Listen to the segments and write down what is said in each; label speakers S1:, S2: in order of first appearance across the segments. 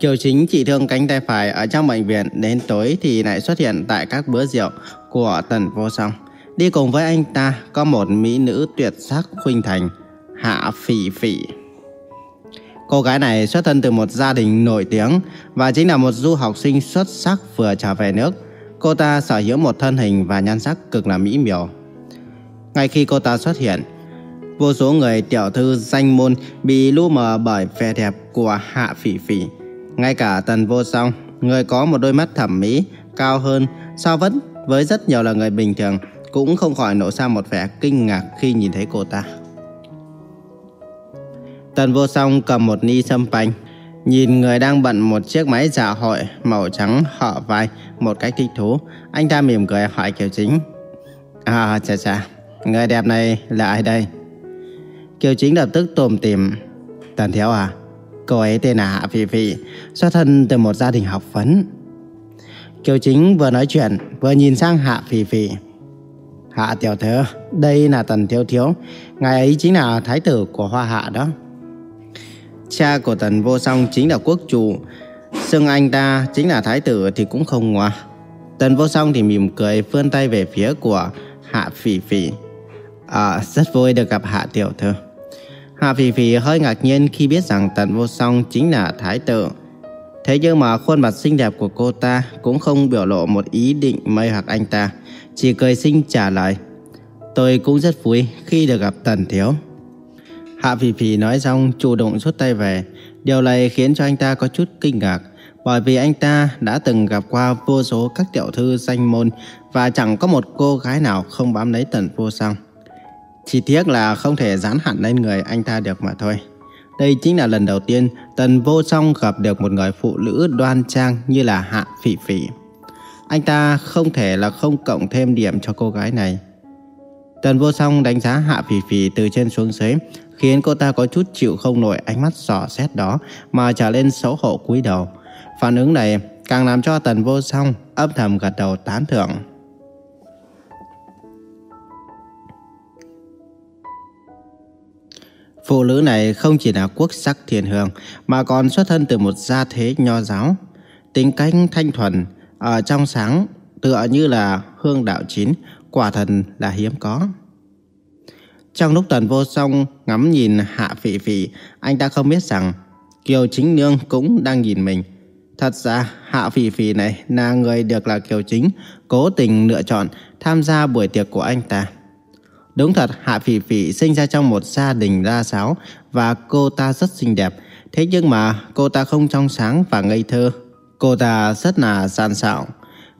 S1: Kiều Chính chỉ thương cánh tay phải ở trong bệnh viện đến tối thì lại xuất hiện tại các bữa rượu của Tần Vô Song. Đi cùng với anh ta có một mỹ nữ tuyệt sắc khuynh thành, Hạ Phỉ Phỉ. Cô gái này xuất thân từ một gia đình nổi tiếng và chính là một du học sinh xuất sắc vừa trở về nước. Cô ta sở hữu một thân hình và nhan sắc cực là mỹ miều. Ngay khi cô ta xuất hiện, vô số người tiểu thư danh môn bị lu mờ bởi vẻ đẹp của Hạ Phỉ Phỉ. Ngay cả Tần Vô Song, người có một đôi mắt thẩm mỹ cao hơn so với với rất nhiều là người bình thường, cũng không khỏi nổ ra một vẻ kinh ngạc khi nhìn thấy cô ta. Tần Vô Song cầm một ni sâm panh, nhìn người đang bận một chiếc máy dạ hội màu trắng họ vai một cách thích thú. Anh ta mỉm cười hỏi Kiều Chính. À, chà chà, người đẹp này là ai đây? Kiều Chính lập tức tồm tìm. Tần Thiếu à, cô ấy tên là Hạ Phi Phi, xuất thân từ một gia đình học vấn. Kiều Chính vừa nói chuyện, vừa nhìn sang Hạ Phi Phi. Hạ tiểu thư, đây là Tần Thiếu Thiếu, ngài ấy chính là thái tử của Hoa Hạ đó. Cha của Tần Vô Song chính là quốc chủ, xưng anh ta chính là thái tử thì cũng không ngoa. Tần Vô Song thì mỉm cười vươn tay về phía của Hạ Phỉ Phỉ. À, rất vui được gặp Hạ tiểu thư. Hạ Phỉ Phỉ hơi ngạc nhiên khi biết rằng Tần Vô Song chính là thái tử. Thế nhưng mà khuôn mặt xinh đẹp của cô ta cũng không biểu lộ một ý định mây hoặc anh ta, chỉ cười xinh trả lời. Tôi cũng rất vui khi được gặp Tần Thiếu. Hạ Phỉ Phỉ nói xong chủ động rút tay về. Điều này khiến cho anh ta có chút kinh ngạc, bởi vì anh ta đã từng gặp qua vô số các tiểu thư danh môn và chẳng có một cô gái nào không bám lấy Tần Vô Song. Chỉ tiếc là không thể dán hẳn lên người anh ta được mà thôi. Đây chính là lần đầu tiên Tần Vô Song gặp được một người phụ nữ đoan trang như là Hạ Phỉ Phỉ. Anh ta không thể là không cộng thêm điểm cho cô gái này. Tần Vô Song đánh giá Hạ Phỉ Phỉ từ trên xuống dưới, khiến cô ta có chút chịu không nổi ánh mắt dò xét đó mà trở lên xấu hổ cúi đầu. Phản ứng này càng làm cho Tần Vô Song âm thầm gật đầu tán thưởng. Phụ nữ này không chỉ là quốc sắc thiên hương mà còn xuất thân từ một gia thế nho giáo. Tính cách thanh thuần, ở trong sáng tựa như là hương đạo chín, quả thần là hiếm có. Trong lúc Tần Vô Song ngắm nhìn Hạ Phỉ Phỉ, anh ta không biết rằng Kiều Chính Nương cũng đang nhìn mình. Thật ra Hạ Phỉ Phỉ này là người được là Kiều Chính cố tình lựa chọn tham gia buổi tiệc của anh ta. Đúng thật, Hạ Phỉ Phỉ sinh ra trong một gia đình đa giáo và cô ta rất xinh đẹp. Thế nhưng mà cô ta không trong sáng và ngây thơ. Cô ta rất là gian xạo.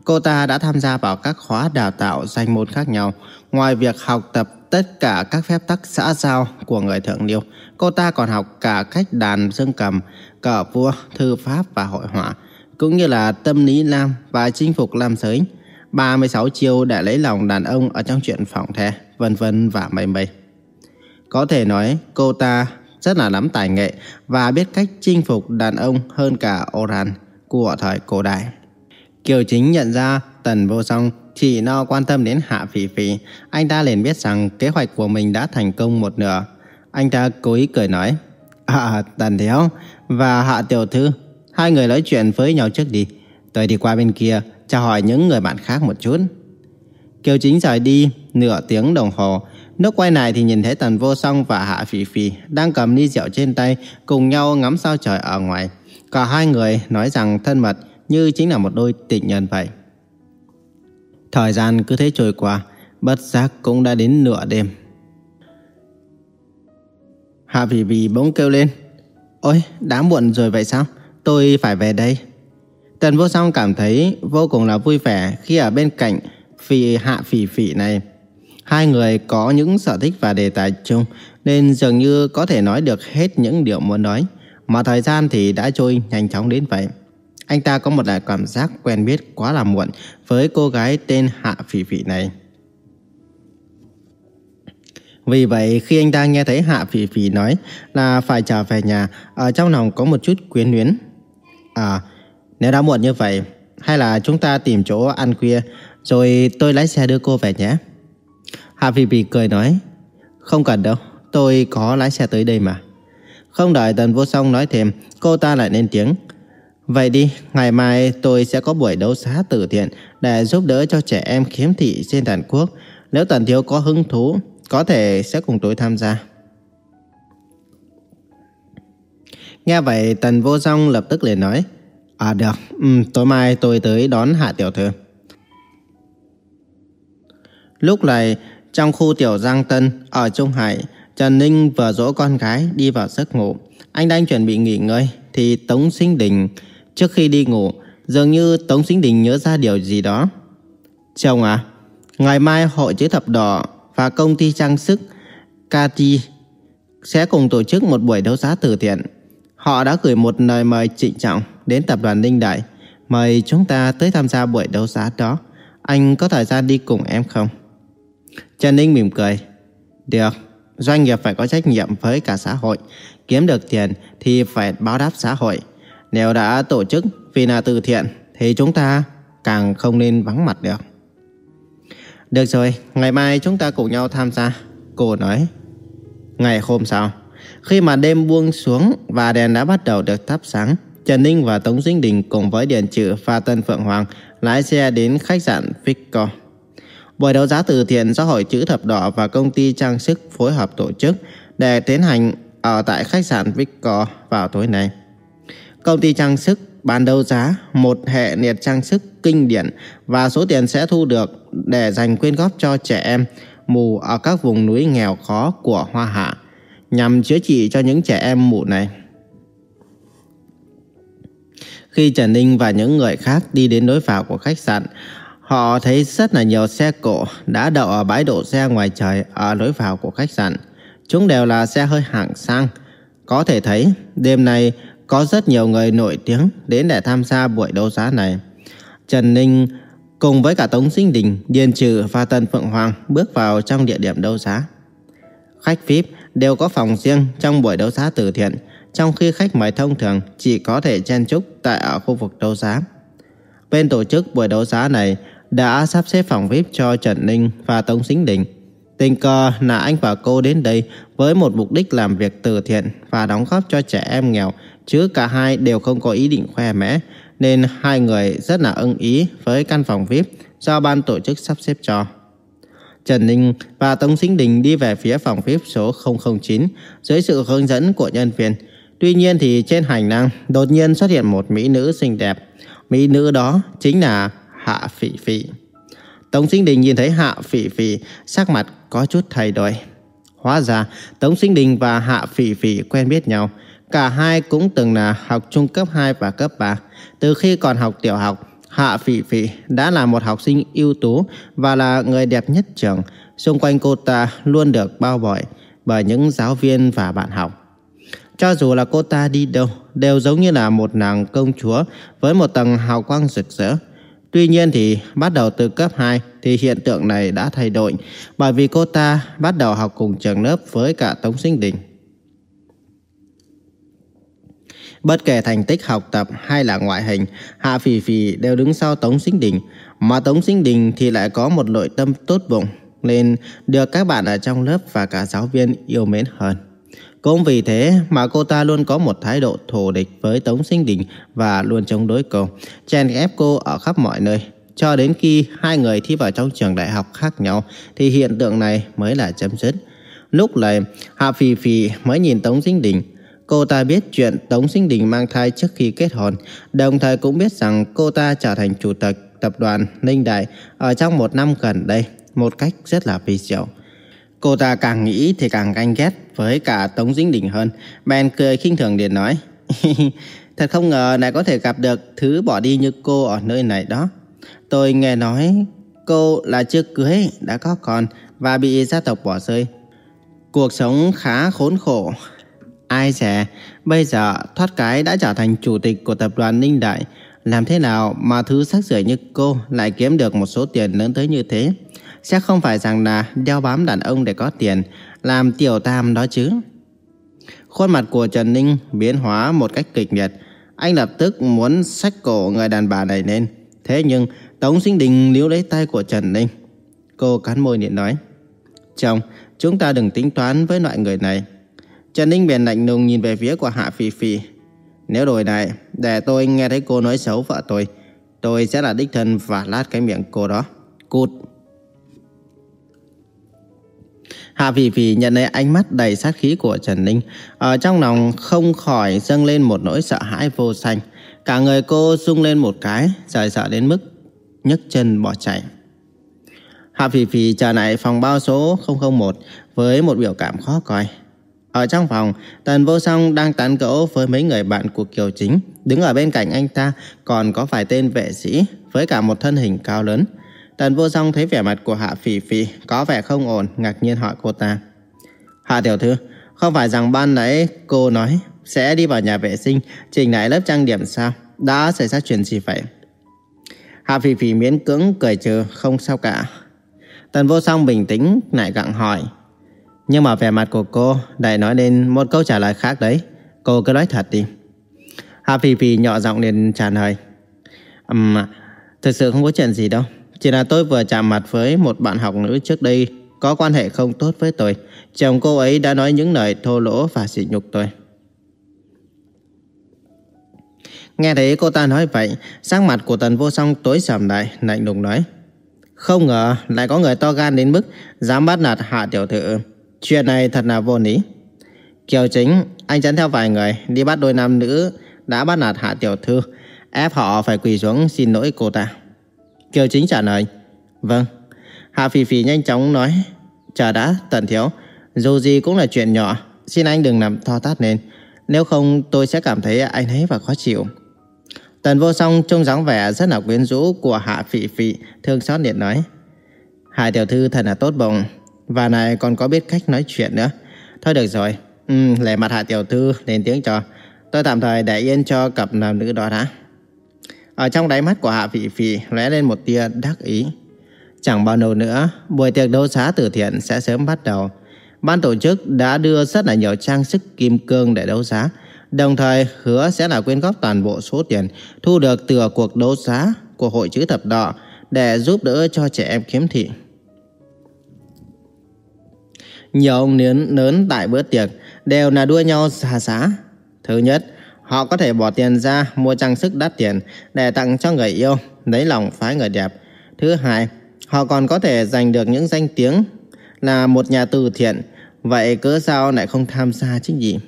S1: Cô ta đã tham gia vào các khóa đào tạo danh môn khác nhau. Ngoài việc học tập tất cả các phép tắc xã giao của người thượng liêu, cô ta còn học cả cách đàn dương cầm, cờ vua, thư pháp và hội họa, cũng như là tâm lý nam và chinh phục nam giới. 36 chiêu để lấy lòng đàn ông ở trong chuyện phòng the, vân vân và mây mây. Có thể nói cô ta rất là nắm tài nghệ và biết cách chinh phục đàn ông hơn cả Oran của thời cổ đại. Kiều Chính nhận ra Tần Vô Song chỉ no quan tâm đến Hạ Phỉ Phỉ, anh ta liền biết rằng kế hoạch của mình đã thành công một nửa. Anh ta cố ý cười nói, À, Tần Thiếu và Hạ Tiểu Thư, hai người nói chuyện với nhau trước đi. Tôi đi qua bên kia, chào hỏi những người bạn khác một chút. Kiều Chính rời đi nửa tiếng đồng hồ. Lúc quay lại thì nhìn thấy Tần Vô Song và Hạ Phỉ Phỉ đang cầm ly rượu trên tay cùng nhau ngắm sao trời ở ngoài. Cả hai người nói rằng thân mật như chính là một đôi tình nhân vậy. Thời gian cứ thế trôi qua, bất giác cũng đã đến nửa đêm. Hạ Phỉ Phỉ bỗng kêu lên. Ôi, đã muộn rồi vậy sao? Tôi phải về đây. Tần Vô Song cảm thấy vô cùng là vui vẻ khi ở bên cạnh Phi Hạ Phỉ Phỉ này. Hai người có những sở thích và đề tài chung nên dường như có thể nói được hết những điều muốn nói. Mà thời gian thì đã trôi nhanh chóng đến vậy. Anh ta có một loại cảm giác quen biết quá là muộn với cô gái tên Hạ Phỉ Phỉ này. Vì vậy khi anh ta nghe thấy Hạ Phỉ Phỉ nói là phải trở về nhà, ở trong lòng có một chút quyến luyến. À, nếu đã muộn như vậy, hay là chúng ta tìm chỗ ăn khuya, rồi tôi lái xe đưa cô về nhé. Hạ Phi Phi cười nói, không cần đâu, tôi có lái xe tới đây mà. Không đợi Tần Vô Song nói thêm, cô ta lại lên tiếng. Vậy đi, ngày mai tôi sẽ có buổi đấu giá từ thiện để giúp đỡ cho trẻ em khiếm thị trên toàn quốc. Nếu Tần Thiếu có hứng thú, có thể sẽ cùng tôi tham gia. Nghe vậy Tần Vô Song lập tức liền nói À được, ừ, tối mai tôi tới đón Hạ Tiểu Thư. Lúc này, trong khu tiểu Giang Tân ở Trung Hải, Trần Ninh vừa dỗ con gái đi vào giấc ngủ. Anh đang chuẩn bị nghỉ ngơi thì Tống Sinh Đình trước khi đi ngủ, dường như Tống Sinh Đình nhớ ra điều gì đó. Chồng à, ngày mai hội chữ thập đỏ và công ty trang sức Kati sẽ cùng tổ chức một buổi đấu giá từ thiện. Họ đã gửi một lời mời trịnh trọng đến tập đoàn Ninh Đại, mời chúng ta tới tham gia buổi đấu giá đó. Anh có thời gian đi cùng em không? Trần Ninh mỉm cười. Được, doanh nghiệp phải có trách nhiệm với cả xã hội. Kiếm được tiền thì phải báo đáp xã hội. Nếu đã tổ chức vì là từ thiện thì chúng ta càng không nên vắng mặt được. Được rồi, ngày mai chúng ta cùng nhau tham gia. Cô nói. Ngày hôm sau, khi mà đêm buông xuống và đèn đã bắt đầu được thắp sáng, Trần Ninh và Tống Dinh Đình cùng với Điền Trự và Tân Phượng Hoàng lái xe đến khách sạn Victor. Buổi đấu giá từ thiện do Hội Chữ Thập Đỏ và công ty trang sức phối hợp tổ chức để tiến hành ở tại khách sạn Victor vào tối nay. Công ty trang sức bán đấu giá một hệ liệt trang sức kinh điển và số tiền sẽ thu được để dành quyên góp cho trẻ em mù ở các vùng núi nghèo khó của Hoa Hạ nhằm chữa trị cho những trẻ em mù này. Khi Trần Ninh và những người khác đi đến đối vào của khách sạn, họ thấy rất là nhiều xe cộ đã đậu ở bãi đổ xe ngoài trời ở lối vào của khách sạn. Chúng đều là xe hơi hạng sang. Có thể thấy, đêm nay có rất nhiều người nổi tiếng đến để tham gia buổi đấu giá này. Trần Ninh cùng với cả Tống Sinh Đình, Điền Trừ và Tần Phượng Hoàng bước vào trong địa điểm đấu giá. Khách VIP đều có phòng riêng trong buổi đấu giá từ thiện, trong khi khách mời thông thường chỉ có thể chen chúc tại ở khu vực đấu giá. Bên tổ chức buổi đấu giá này đã sắp xếp phòng VIP cho Trần Ninh và Tống Sính Đình. Tình cờ là anh và cô đến đây với một mục đích làm việc từ thiện và đóng góp cho trẻ em nghèo, chứ cả hai đều không có ý định khoe mẽ, nên hai người rất là ưng ý với căn phòng VIP do ban tổ chức sắp xếp cho. Trần Ninh và Tống Sinh Đình đi về phía phòng VIP số 009 dưới sự hướng dẫn của nhân viên. Tuy nhiên thì trên hành lang đột nhiên xuất hiện một mỹ nữ xinh đẹp. Mỹ nữ đó chính là Hạ Phỉ Phỉ. Tống Sinh Đình nhìn thấy Hạ Phỉ Phỉ sắc mặt có chút thay đổi. Hóa ra Tống Sinh Đình và Hạ Phỉ Phỉ quen biết nhau. Cả hai cũng từng là học trung cấp 2 và cấp 3. Từ khi còn học tiểu học, Hạ Phỉ Phỉ đã là một học sinh ưu tú và là người đẹp nhất trường. Xung quanh cô ta luôn được bao bọc bởi những giáo viên và bạn học. Cho dù là cô ta đi đâu, đều giống như là một nàng công chúa với một tầng hào quang rực rỡ. Tuy nhiên thì bắt đầu từ cấp 2 thì hiện tượng này đã thay đổi bởi vì cô ta bắt đầu học cùng trường lớp với cả Tống Sinh Đình. Bất kể thành tích học tập hay là ngoại hình, Hạ Phỉ Phỉ đều đứng sau Tống Sinh Đình, mà Tống Sinh Đình thì lại có một nội tâm tốt bụng, nên được các bạn ở trong lớp và cả giáo viên yêu mến hơn. Cũng vì thế mà cô ta luôn có một thái độ thù địch với Tống Sinh Đình và luôn chống đối cô, chèn ép cô ở khắp mọi nơi. Cho đến khi hai người thi vào trong trường đại học khác nhau thì hiện tượng này mới là chấm dứt. Lúc này, Hạ Phì Phì mới nhìn Tống Sinh Đình. Cô ta biết chuyện Tống Sinh Đình mang thai trước khi kết hôn, đồng thời cũng biết rằng cô ta trở thành chủ tịch tập đoàn Ninh Đại ở trong một năm gần đây một cách rất là vi diệu. Cô ta càng nghĩ thì càng ganh ghét với cả Tống Dĩnh Đình hơn. Ben cười khinh thường liền nói. Thật không ngờ lại có thể gặp được thứ bỏ đi như cô ở nơi này đó. Tôi nghe nói cô là chưa cưới, đã có con và bị gia tộc bỏ rơi. Cuộc sống khá khốn khổ. Ai dè, bây giờ thoát cái đã trở thành chủ tịch của tập đoàn Ninh Đại. Làm thế nào mà thứ sắc rưởi như cô lại kiếm được một số tiền lớn tới như thế? Sẽ không phải rằng là đeo bám đàn ông để có tiền, làm tiểu tam đó chứ. Khuôn mặt của Trần Ninh biến hóa một cách kịch liệt. Anh lập tức muốn xách cổ người đàn bà này lên. Thế nhưng Tống Sinh Đình níu lấy tay của Trần Ninh. Cô cắn môi điện nói. Chồng, chúng ta đừng tính toán với loại người này. Trần Ninh bèn lạnh lùng nhìn về phía của Hạ Phi Phi. Nếu đổi này, để tôi nghe thấy cô nói xấu vợ tôi. Tôi sẽ là đích thân và lát cái miệng cô đó. Cút. Hạ Vĩ Vĩ nhận thấy ánh mắt đầy sát khí của Trần Ninh. Ở trong lòng không khỏi dâng lên một nỗi sợ hãi vô sanh. Cả người cô rung lên một cái, rời sợ đến mức nhấc chân bỏ chạy. Hạ Phỉ Phỉ trở lại phòng bao số 001 với một biểu cảm khó coi. Ở trong phòng, Tần Vô Song đang tán gẫu với mấy người bạn của Kiều Chính. Đứng ở bên cạnh anh ta còn có vài tên vệ sĩ với cả một thân hình cao lớn. Tần Vô Song thấy vẻ mặt của Hạ Phỉ Phỉ có vẻ không ổn, ngạc nhiên hỏi cô ta. Hạ Tiểu Thư, không phải rằng ban nãy cô nói sẽ đi vào nhà vệ sinh chỉnh lại lớp trang điểm sao? Đã xảy ra chuyện gì vậy? Hạ Phỉ Phỉ miễn cưỡng cười trừ, không sao cả. Tần Vô Song bình tĩnh lại gặng hỏi. Nhưng mà vẻ mặt của cô lại nói lên một câu trả lời khác đấy. Cô cứ nói thật đi. Hạ Phỉ Phỉ nhỏ giọng liền trả lời. Um, thực sự không có chuyện gì đâu. Chỉ là tôi vừa chạm mặt với một bạn học nữ trước đây có quan hệ không tốt với tôi. Chồng cô ấy đã nói những lời thô lỗ và sỉ nhục tôi. Nghe thấy cô ta nói vậy, sắc mặt của Tần Vô Song tối sầm lại, lạnh lùng nói. Không ngờ lại có người to gan đến mức dám bắt nạt hạ tiểu thư. Chuyện này thật là vô lý. Kiều chính, anh dẫn theo vài người đi bắt đôi nam nữ đã bắt nạt hạ tiểu thư, ép họ phải quỳ xuống xin lỗi cô ta. Kiều chính trả lời, vâng. Hạ phì phì nhanh chóng nói, chờ đã, tần thiếu, dù gì cũng là chuyện nhỏ, xin anh đừng làm to tát lên, nếu không tôi sẽ cảm thấy anh ấy và khó chịu. Tần vô song trông dáng vẻ rất là quyến rũ của Hạ Phỉ Phỉ, thương xót điện nói. Hạ tiểu thư thật là tốt bụng, và này còn có biết cách nói chuyện nữa. Thôi được rồi, ừ, lệ mặt Hạ tiểu thư lên tiếng cho. Tôi tạm thời để yên cho cặp nam nữ đó đã. Ở trong đáy mắt của Hạ Phỉ Phỉ lóe lên một tia đắc ý. Chẳng bao lâu nữa, buổi tiệc đấu giá từ thiện sẽ sớm bắt đầu. Ban tổ chức đã đưa rất là nhiều trang sức kim cương để đấu giá, đồng thời hứa sẽ là quyên góp toàn bộ số tiền thu được từ cuộc đấu giá của Hội chữ thập đỏ để giúp đỡ cho trẻ em khiếm thị. Nhiều ông lớn, lớn tại bữa tiệc đều là đua nhau xa giá. Thứ nhất, họ có thể bỏ tiền ra mua trang sức đắt tiền để tặng cho người yêu, lấy lòng phái người đẹp. Thứ hai, họ còn có thể giành được những danh tiếng là một nhà từ thiện. Vậy cớ sao lại không tham gia chứ gì?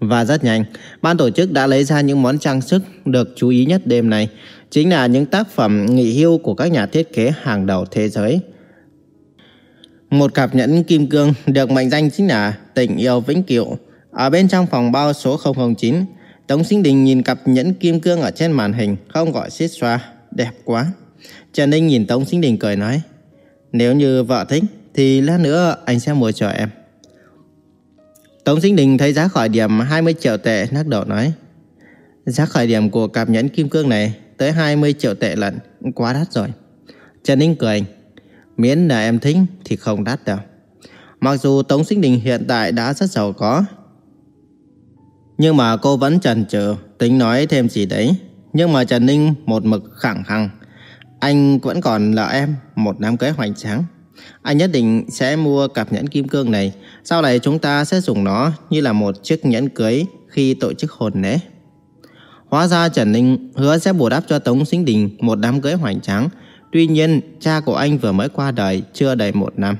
S1: Và rất nhanh, ban tổ chức đã lấy ra những món trang sức được chú ý nhất đêm này, chính là những tác phẩm nghỉ hưu của các nhà thiết kế hàng đầu thế giới. Một cặp nhẫn kim cương được mệnh danh chính là tình yêu vĩnh cửu. Ở bên trong phòng bao số 009, Tống Sinh Đình nhìn cặp nhẫn kim cương ở trên màn hình, không gọi xít xoa, đẹp quá. Trần Ninh nhìn Tống Sinh Đình cười nói, nếu như vợ thích, thì lát nữa anh sẽ mua cho em. Tống Sinh Đình thấy giá khởi điểm 20 triệu tệ nắc đầu nói Giá khởi điểm của cặp nhẫn kim cương này tới 20 triệu tệ lận, quá đắt rồi. Trần Ninh cười Miễn là em thích thì không đắt đâu. Mặc dù Tống Sinh Đình hiện tại đã rất giàu có nhưng mà cô vẫn chần chừ tính nói thêm gì đấy Nhưng mà Trần Ninh một mực khẳng khăng Anh vẫn còn là em một đám cưới hoành tráng anh nhất định sẽ mua cặp nhẫn kim cương này. Sau này chúng ta sẽ dùng nó như là một chiếc nhẫn cưới khi tổ chức hôn lễ. Hóa ra Trần Ninh hứa sẽ bù đắp cho Tống Sinh Đình một đám cưới hoành tráng. Tuy nhiên, cha của anh vừa mới qua đời chưa đầy một năm.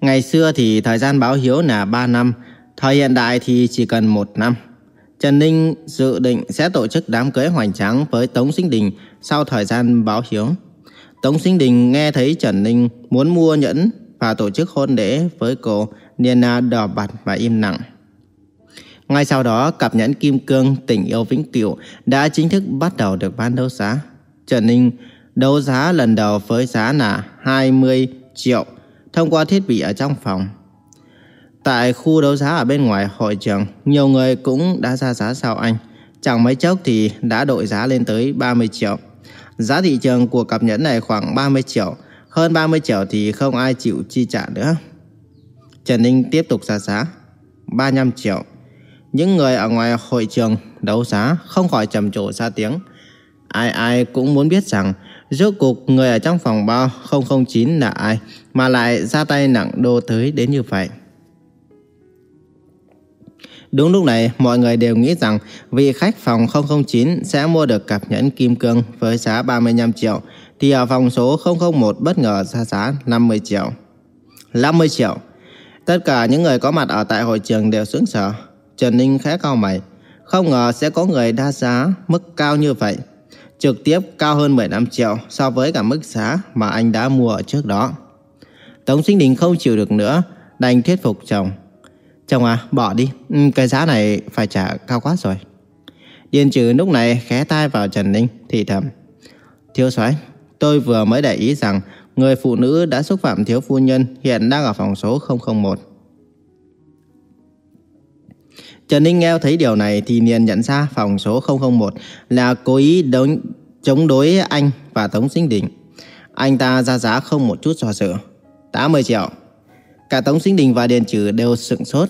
S1: Ngày xưa thì thời gian báo hiếu là 3 năm, thời hiện đại thì chỉ cần một năm. Trần Ninh dự định sẽ tổ chức đám cưới hoành tráng với Tống Sinh Đình sau thời gian báo hiếu. Tống Sinh Đình nghe thấy Trần Ninh muốn mua nhẫn và tổ chức hôn lễ với cô Nina à, đỏ mặt và im lặng. Ngay sau đó, cặp nhẫn kim cương tình yêu vĩnh cửu đã chính thức bắt đầu được bán đấu giá. Trần Ninh đấu giá lần đầu với giá là 20 triệu thông qua thiết bị ở trong phòng. Tại khu đấu giá ở bên ngoài hội trường, nhiều người cũng đã ra giá sau anh. Chẳng mấy chốc thì đã đội giá lên tới 30 triệu. Giá thị trường của cặp nhẫn này khoảng 30 triệu, hơn 30 triệu thì không ai chịu chi trả nữa. Trần Ninh tiếp tục ra giá, 35 triệu. Những người ở ngoài hội trường đấu giá không khỏi trầm trồ ra tiếng. Ai ai cũng muốn biết rằng rốt cuộc người ở trong phòng bao 009 là ai mà lại ra tay nặng đô tới đến như vậy. Đúng lúc này, mọi người đều nghĩ rằng vị khách phòng 009 sẽ mua được cặp nhẫn kim cương với giá 35 triệu, thì ở phòng số 001 bất ngờ ra giá 50 triệu. 50 triệu. Tất cả những người có mặt ở tại hội trường đều sững sờ. Trần Ninh khẽ cao mày. Không ngờ sẽ có người đa giá mức cao như vậy. Trực tiếp cao hơn 15 triệu so với cả mức giá mà anh đã mua ở trước đó. Tống Sinh Đình không chịu được nữa, đành thuyết phục chồng. Chồng à, bỏ đi, ừ, cái giá này phải trả cao quá rồi. Điền trừ lúc này khẽ tai vào Trần Ninh, thì thầm. Thiếu soái tôi vừa mới để ý rằng người phụ nữ đã xúc phạm thiếu phu nhân hiện đang ở phòng số 001. Trần Ninh nghe thấy điều này thì liền nhận ra phòng số 001 là cố ý đối, chống đối anh và Tống Sinh Đình. Anh ta ra giá không một chút do dự. 80 triệu. Cả Tống Sinh Đình và Điền Trừ đều sững sốt.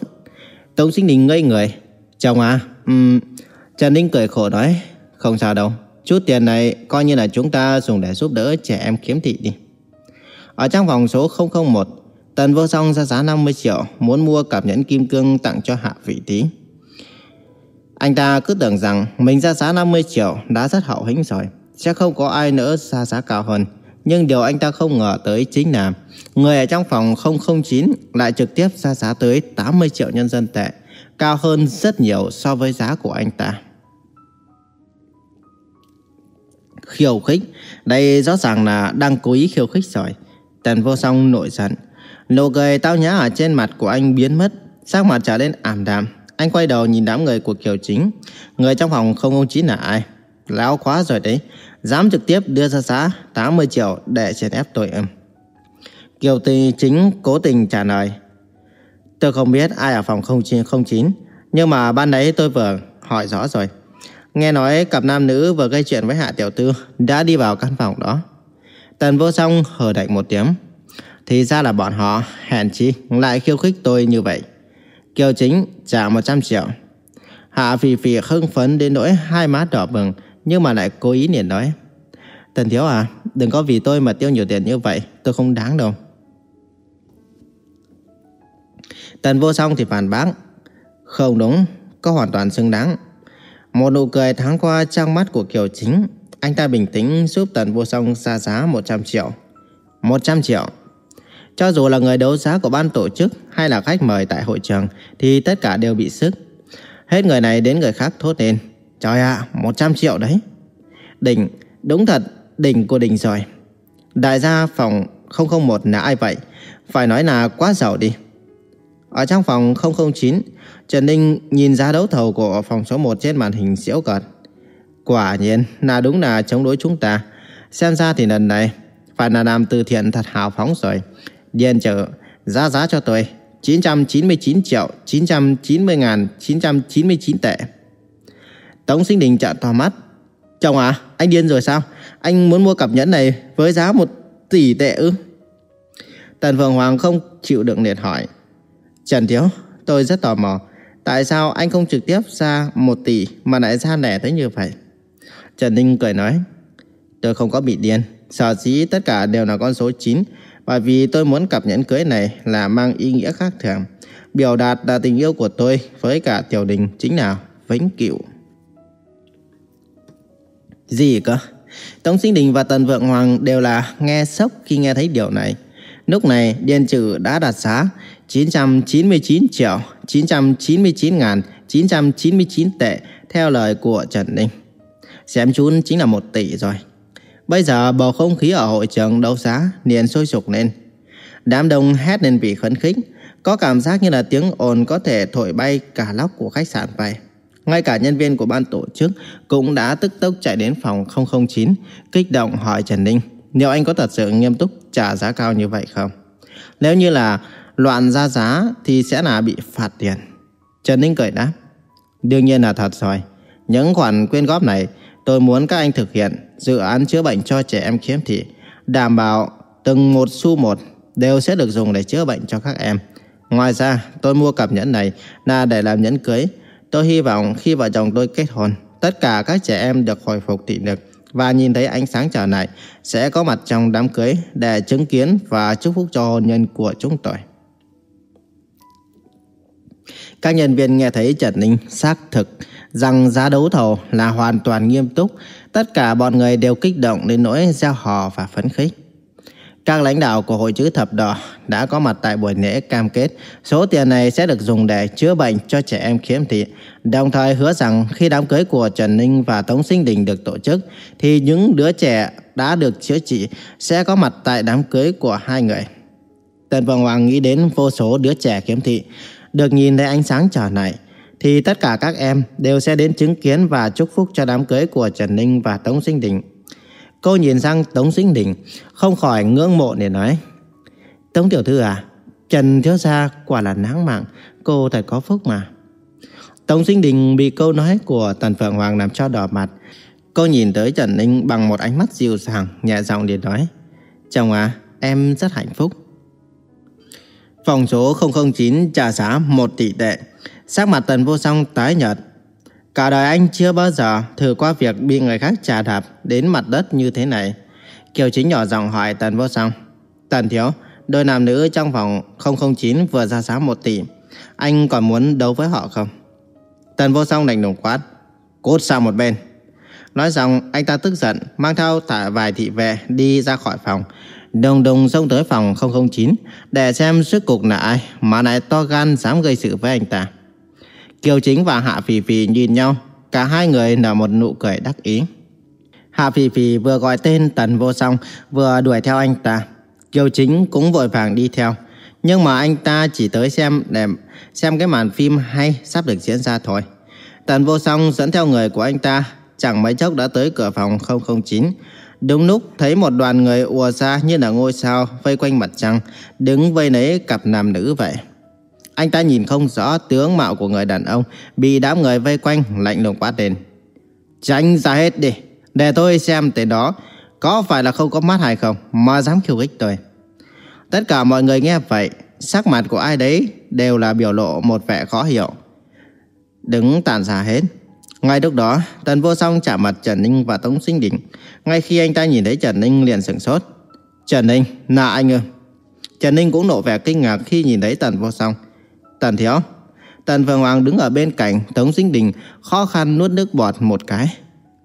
S1: Tống Sinh Đình ngây người. Chồng à, um, Trần Ninh cười khổ nói, không sao đâu. Chút tiền này coi như là chúng ta dùng để giúp đỡ trẻ em kiếm thị đi. Ở trong vòng số 001, Tần Vô Song ra giá 50 triệu muốn mua cặp nhẫn kim cương tặng cho Hạ Vị Tý. Anh ta cứ tưởng rằng mình ra giá 50 triệu đã rất hậu hĩnh rồi, sẽ không có ai nữa ra giá cao hơn. Nhưng điều anh ta không ngờ tới chính là người ở trong phòng 009 lại trực tiếp ra giá tới 80 triệu nhân dân tệ, cao hơn rất nhiều so với giá của anh ta. Khiêu khích, đây rõ ràng là đang cố ý khiêu khích rồi. Tần vô song nổi giận, nụ cười tao nhã ở trên mặt của anh biến mất, sắc mặt trở nên ảm đạm. Anh quay đầu nhìn đám người của Kiều Chính. Người trong phòng 009 là ai? Lão quá rồi đấy. Dám trực tiếp đưa ra giá 80 triệu để chèn ép tội em. Kiều Tì Chính cố tình trả lời. Tôi không biết ai ở phòng 009, nhưng mà ban đấy tôi vừa hỏi rõ rồi. Nghe nói cặp nam nữ vừa gây chuyện với Hạ Tiểu Tư đã đi vào căn phòng đó. Tần vô song hờ đạnh một tiếng. Thì ra là bọn họ hèn chi lại khiêu khích tôi như vậy. Kiều Chính trả 100 triệu. Hạ Phì Phì hưng phấn đến nỗi hai má đỏ bừng nhưng mà lại cố ý liền nói. Tần Thiếu à, đừng có vì tôi mà tiêu nhiều tiền như vậy, tôi không đáng đâu. Tần vô song thì phản bác. Không đúng, có hoàn toàn xứng đáng. Một nụ cười tháng qua trong mắt của Kiều Chính, anh ta bình tĩnh giúp Tần vô song ra giá 100 triệu. 100 triệu. Cho dù là người đấu giá của ban tổ chức hay là khách mời tại hội trường thì tất cả đều bị sức. Hết người này đến người khác thốt lên. Trời ạ, à, 100 triệu đấy. Đỉnh, đúng thật, đỉnh của đỉnh rồi. Đại gia phòng 001 là ai vậy? Phải nói là quá giàu đi. Ở trong phòng 009, Trần Ninh nhìn giá đấu thầu của phòng số 1 trên màn hình xỉu cợt. Quả nhiên là đúng là chống đối chúng ta. Xem ra thì lần này phải là làm từ thiện thật hào phóng rồi. Điền trợ, giá giá cho tôi 999 triệu 990 ngàn 999 tệ. Tống Sinh Đình trợn to mắt. Chồng à, anh điên rồi sao? Anh muốn mua cặp nhẫn này với giá một tỷ tệ ư? Tần Phượng Hoàng không chịu đựng liệt hỏi. Trần Thiếu, tôi rất tò mò. Tại sao anh không trực tiếp ra một tỷ mà lại ra lẻ tới như vậy? Trần Ninh cười nói. Tôi không có bị điên. Sở dĩ tất cả đều là con số 9 bởi vì tôi muốn cặp nhẫn cưới này là mang ý nghĩa khác thường. Biểu đạt là tình yêu của tôi với cả Tiểu Đình chính là vĩnh cửu. Gì cơ? Tống Sinh Đình và Tần Vượng Hoàng đều là nghe sốc khi nghe thấy điều này. Lúc này Điền Trừ đã đặt giá 999 triệu 999 ngàn 999 tệ theo lời của Trần Ninh. Xem chún chính là một tỷ rồi. Bây giờ bầu không khí ở hội trường đấu giá liền sôi sục lên. Đám đông hét lên vì khấn khích, có cảm giác như là tiếng ồn có thể thổi bay cả lóc của khách sạn vậy. Ngay cả nhân viên của ban tổ chức cũng đã tức tốc chạy đến phòng 009, kích động hỏi Trần Ninh nếu anh có thật sự nghiêm túc trả giá cao như vậy không. Nếu như là loạn ra giá thì sẽ là bị phạt tiền. Trần Ninh cười đáp, đương nhiên là thật rồi. Những khoản quyên góp này tôi muốn các anh thực hiện dự án chữa bệnh cho trẻ em khiếm thị, đảm bảo từng một xu một đều sẽ được dùng để chữa bệnh cho các em. Ngoài ra, tôi mua cặp nhẫn này là để làm nhẫn cưới, Tôi hy vọng khi vợ chồng tôi kết hôn, tất cả các trẻ em được hồi phục thị lực và nhìn thấy ánh sáng trở lại sẽ có mặt trong đám cưới để chứng kiến và chúc phúc cho hôn nhân của chúng tôi. Các nhân viên nghe thấy Trần Ninh xác thực rằng giá đấu thầu là hoàn toàn nghiêm túc. Tất cả bọn người đều kích động đến nỗi gieo hò và phấn khích. Các lãnh đạo của Hội chữ thập đỏ đã có mặt tại buổi lễ cam kết số tiền này sẽ được dùng để chữa bệnh cho trẻ em khiếm thị, đồng thời hứa rằng khi đám cưới của Trần Ninh và Tống Sinh Đình được tổ chức thì những đứa trẻ đã được chữa trị sẽ có mặt tại đám cưới của hai người. Tần Vương Hoàng nghĩ đến vô số đứa trẻ khiếm thị được nhìn thấy ánh sáng trở này thì tất cả các em đều sẽ đến chứng kiến và chúc phúc cho đám cưới của Trần Ninh và Tống Sinh Đình. Cô nhìn sang Tống Sinh Đình, không khỏi ngưỡng mộ để nói. Tống Tiểu Thư à, Trần Thiếu Gia quả là nắng mạng, cô thật có phúc mà. Tống Sinh Đình bị câu nói của Tần Phượng Hoàng làm cho đỏ mặt. Cô nhìn tới Trần Ninh bằng một ánh mắt dịu dàng, nhẹ giọng để nói. Chồng à, em rất hạnh phúc. Phòng số 009 trả giá 1 tỷ tệ. Sắc mặt Tần Vô Song tái nhợt, Cả đời anh chưa bao giờ thử qua việc bị người khác trà đạp đến mặt đất như thế này. Kiều Chính nhỏ giọng hỏi Tần Vô Song. Tần Thiếu, đôi nam nữ trong phòng 009 vừa ra giá 1 tỷ. Anh còn muốn đấu với họ không? Tần Vô Song đành lùng quát. Cút sang một bên. Nói xong, anh ta tức giận, mang theo thả vài thị vệ đi ra khỏi phòng. Đồng đồng xông tới phòng 009 để xem sức cục là ai mà lại to gan dám gây sự với anh ta. Kiều Chính và Hạ Phì Phì nhìn nhau, cả hai người nở một nụ cười đắc ý. Hạ Phỉ Phỉ vừa gọi tên Tần Vô Song, vừa đuổi theo anh ta. Kiều Chính cũng vội vàng đi theo. Nhưng mà anh ta chỉ tới xem để xem cái màn phim hay sắp được diễn ra thôi. Tần Vô Song dẫn theo người của anh ta, chẳng mấy chốc đã tới cửa phòng 009. Đúng lúc thấy một đoàn người ùa ra như là ngôi sao vây quanh mặt trăng, đứng vây nấy cặp nam nữ vậy. Anh ta nhìn không rõ tướng mạo của người đàn ông Bị đám người vây quanh lạnh lùng quát lên Tránh ra hết đi để tôi xem tên đó Có phải là không có mắt hay không Mà dám khiêu khích tôi. Tất cả mọi người nghe vậy Sắc mặt của ai đấy đều là biểu lộ một vẻ khó hiểu. Đứng tàn ra hết. Ngay lúc đó Tần vô song chạm mặt Trần Ninh và Tống Sinh Đình. Ngay khi anh ta nhìn thấy Trần Ninh liền sửng sốt. Trần Ninh, là anh ư? Trần Ninh cũng nộ vẻ kinh ngạc khi nhìn thấy Tần vô song. Tần Thiếu Tần Vương Hoàng đứng ở bên cạnh Tống Sinh Đình khó khăn nuốt nước bọt một cái.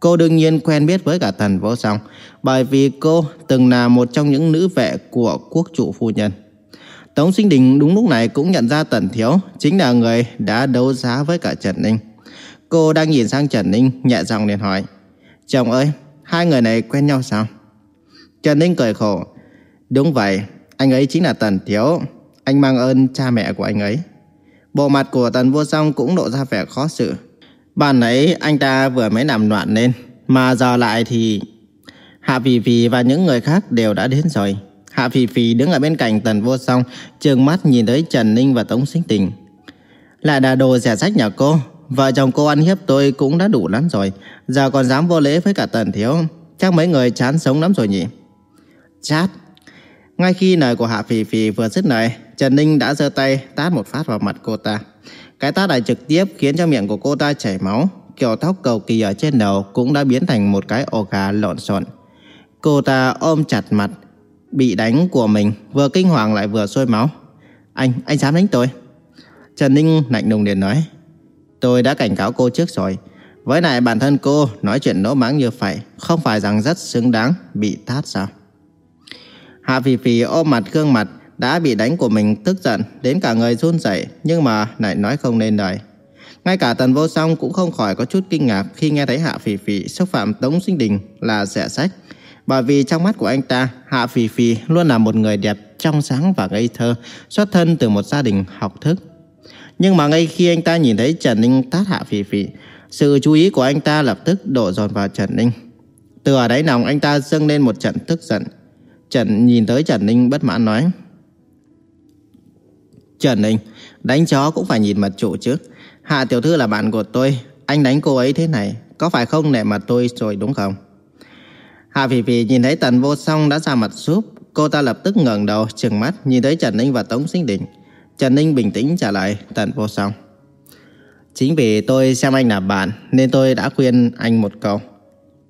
S1: Cô đương nhiên quen biết với cả Tần Vô Song bởi vì cô từng là một trong những nữ vệ của quốc chủ phu nhân. Tống Sinh Đình đúng lúc này cũng nhận ra Tần Thiếu chính là người đã đấu giá với cả Trần Ninh. Cô đang nhìn sang Trần Ninh nhẹ giọng liền hỏi Chồng ơi, hai người này quen nhau sao? Trần Ninh cười khổ Đúng vậy, anh ấy chính là Tần Thiếu Anh mang ơn cha mẹ của anh ấy Bộ mặt của tần vô song cũng lộ ra vẻ khó xử. Bạn ấy anh ta vừa mới làm loạn lên, mà giờ lại thì... Hạ Phì Phì và những người khác đều đã đến rồi. Hạ Phì Phì đứng ở bên cạnh tần vô song, trừng mắt nhìn tới Trần Ninh và Tống Sinh Tình. Lại là đồ rẻ sách nhà cô, vợ chồng cô ăn hiếp tôi cũng đã đủ lắm rồi, giờ còn dám vô lễ với cả tần thiếu, chắc mấy người chán sống lắm rồi nhỉ. Chát. Ngay khi lời của Hạ Phì Phì vừa dứt lời, Trần Ninh đã giơ tay tát một phát vào mặt cô ta. Cái tát này trực tiếp khiến cho miệng của cô ta chảy máu, kiểu tóc cầu kỳ ở trên đầu cũng đã biến thành một cái ổ gà lộn xộn. Cô ta ôm chặt mặt, bị đánh của mình, vừa kinh hoàng lại vừa sôi máu. Anh, anh dám đánh tôi? Trần Ninh lạnh lùng liền nói. Tôi đã cảnh cáo cô trước rồi. Với lại bản thân cô nói chuyện nỗ máng như vậy, không phải rằng rất xứng đáng bị tát sao? Hạ Phì Phì ôm mặt gương mặt, đã bị đánh của mình tức giận đến cả người run rẩy nhưng mà lại nói không nên lời. Ngay cả Tần Vô Song cũng không khỏi có chút kinh ngạc khi nghe thấy Hạ Phỉ Phỉ xúc phạm Tống Sinh Đình là rẻ sách. Bởi vì trong mắt của anh ta, Hạ Phỉ Phỉ luôn là một người đẹp, trong sáng và ngây thơ, xuất thân từ một gia đình học thức. Nhưng mà ngay khi anh ta nhìn thấy Trần Ninh tát Hạ Phỉ Phỉ, sự chú ý của anh ta lập tức đổ dồn vào Trần Ninh. Từ ở đáy lòng anh ta dâng lên một trận tức giận. Trần nhìn tới Trần Ninh bất mãn nói. Trần Ninh, đánh chó cũng phải nhìn mặt chủ chứ. Hạ tiểu thư là bạn của tôi, anh đánh cô ấy thế này, có phải không nể mặt tôi rồi đúng không? Hạ Phỉ Phỉ nhìn thấy Tần Vô Song đã ra mặt súp, cô ta lập tức ngẩng đầu, trừng mắt nhìn thấy Trần Ninh và Tống Sinh Đình. Trần Ninh bình tĩnh trả lời Tần Vô Song. Chính vì tôi xem anh là bạn nên tôi đã khuyên anh một câu.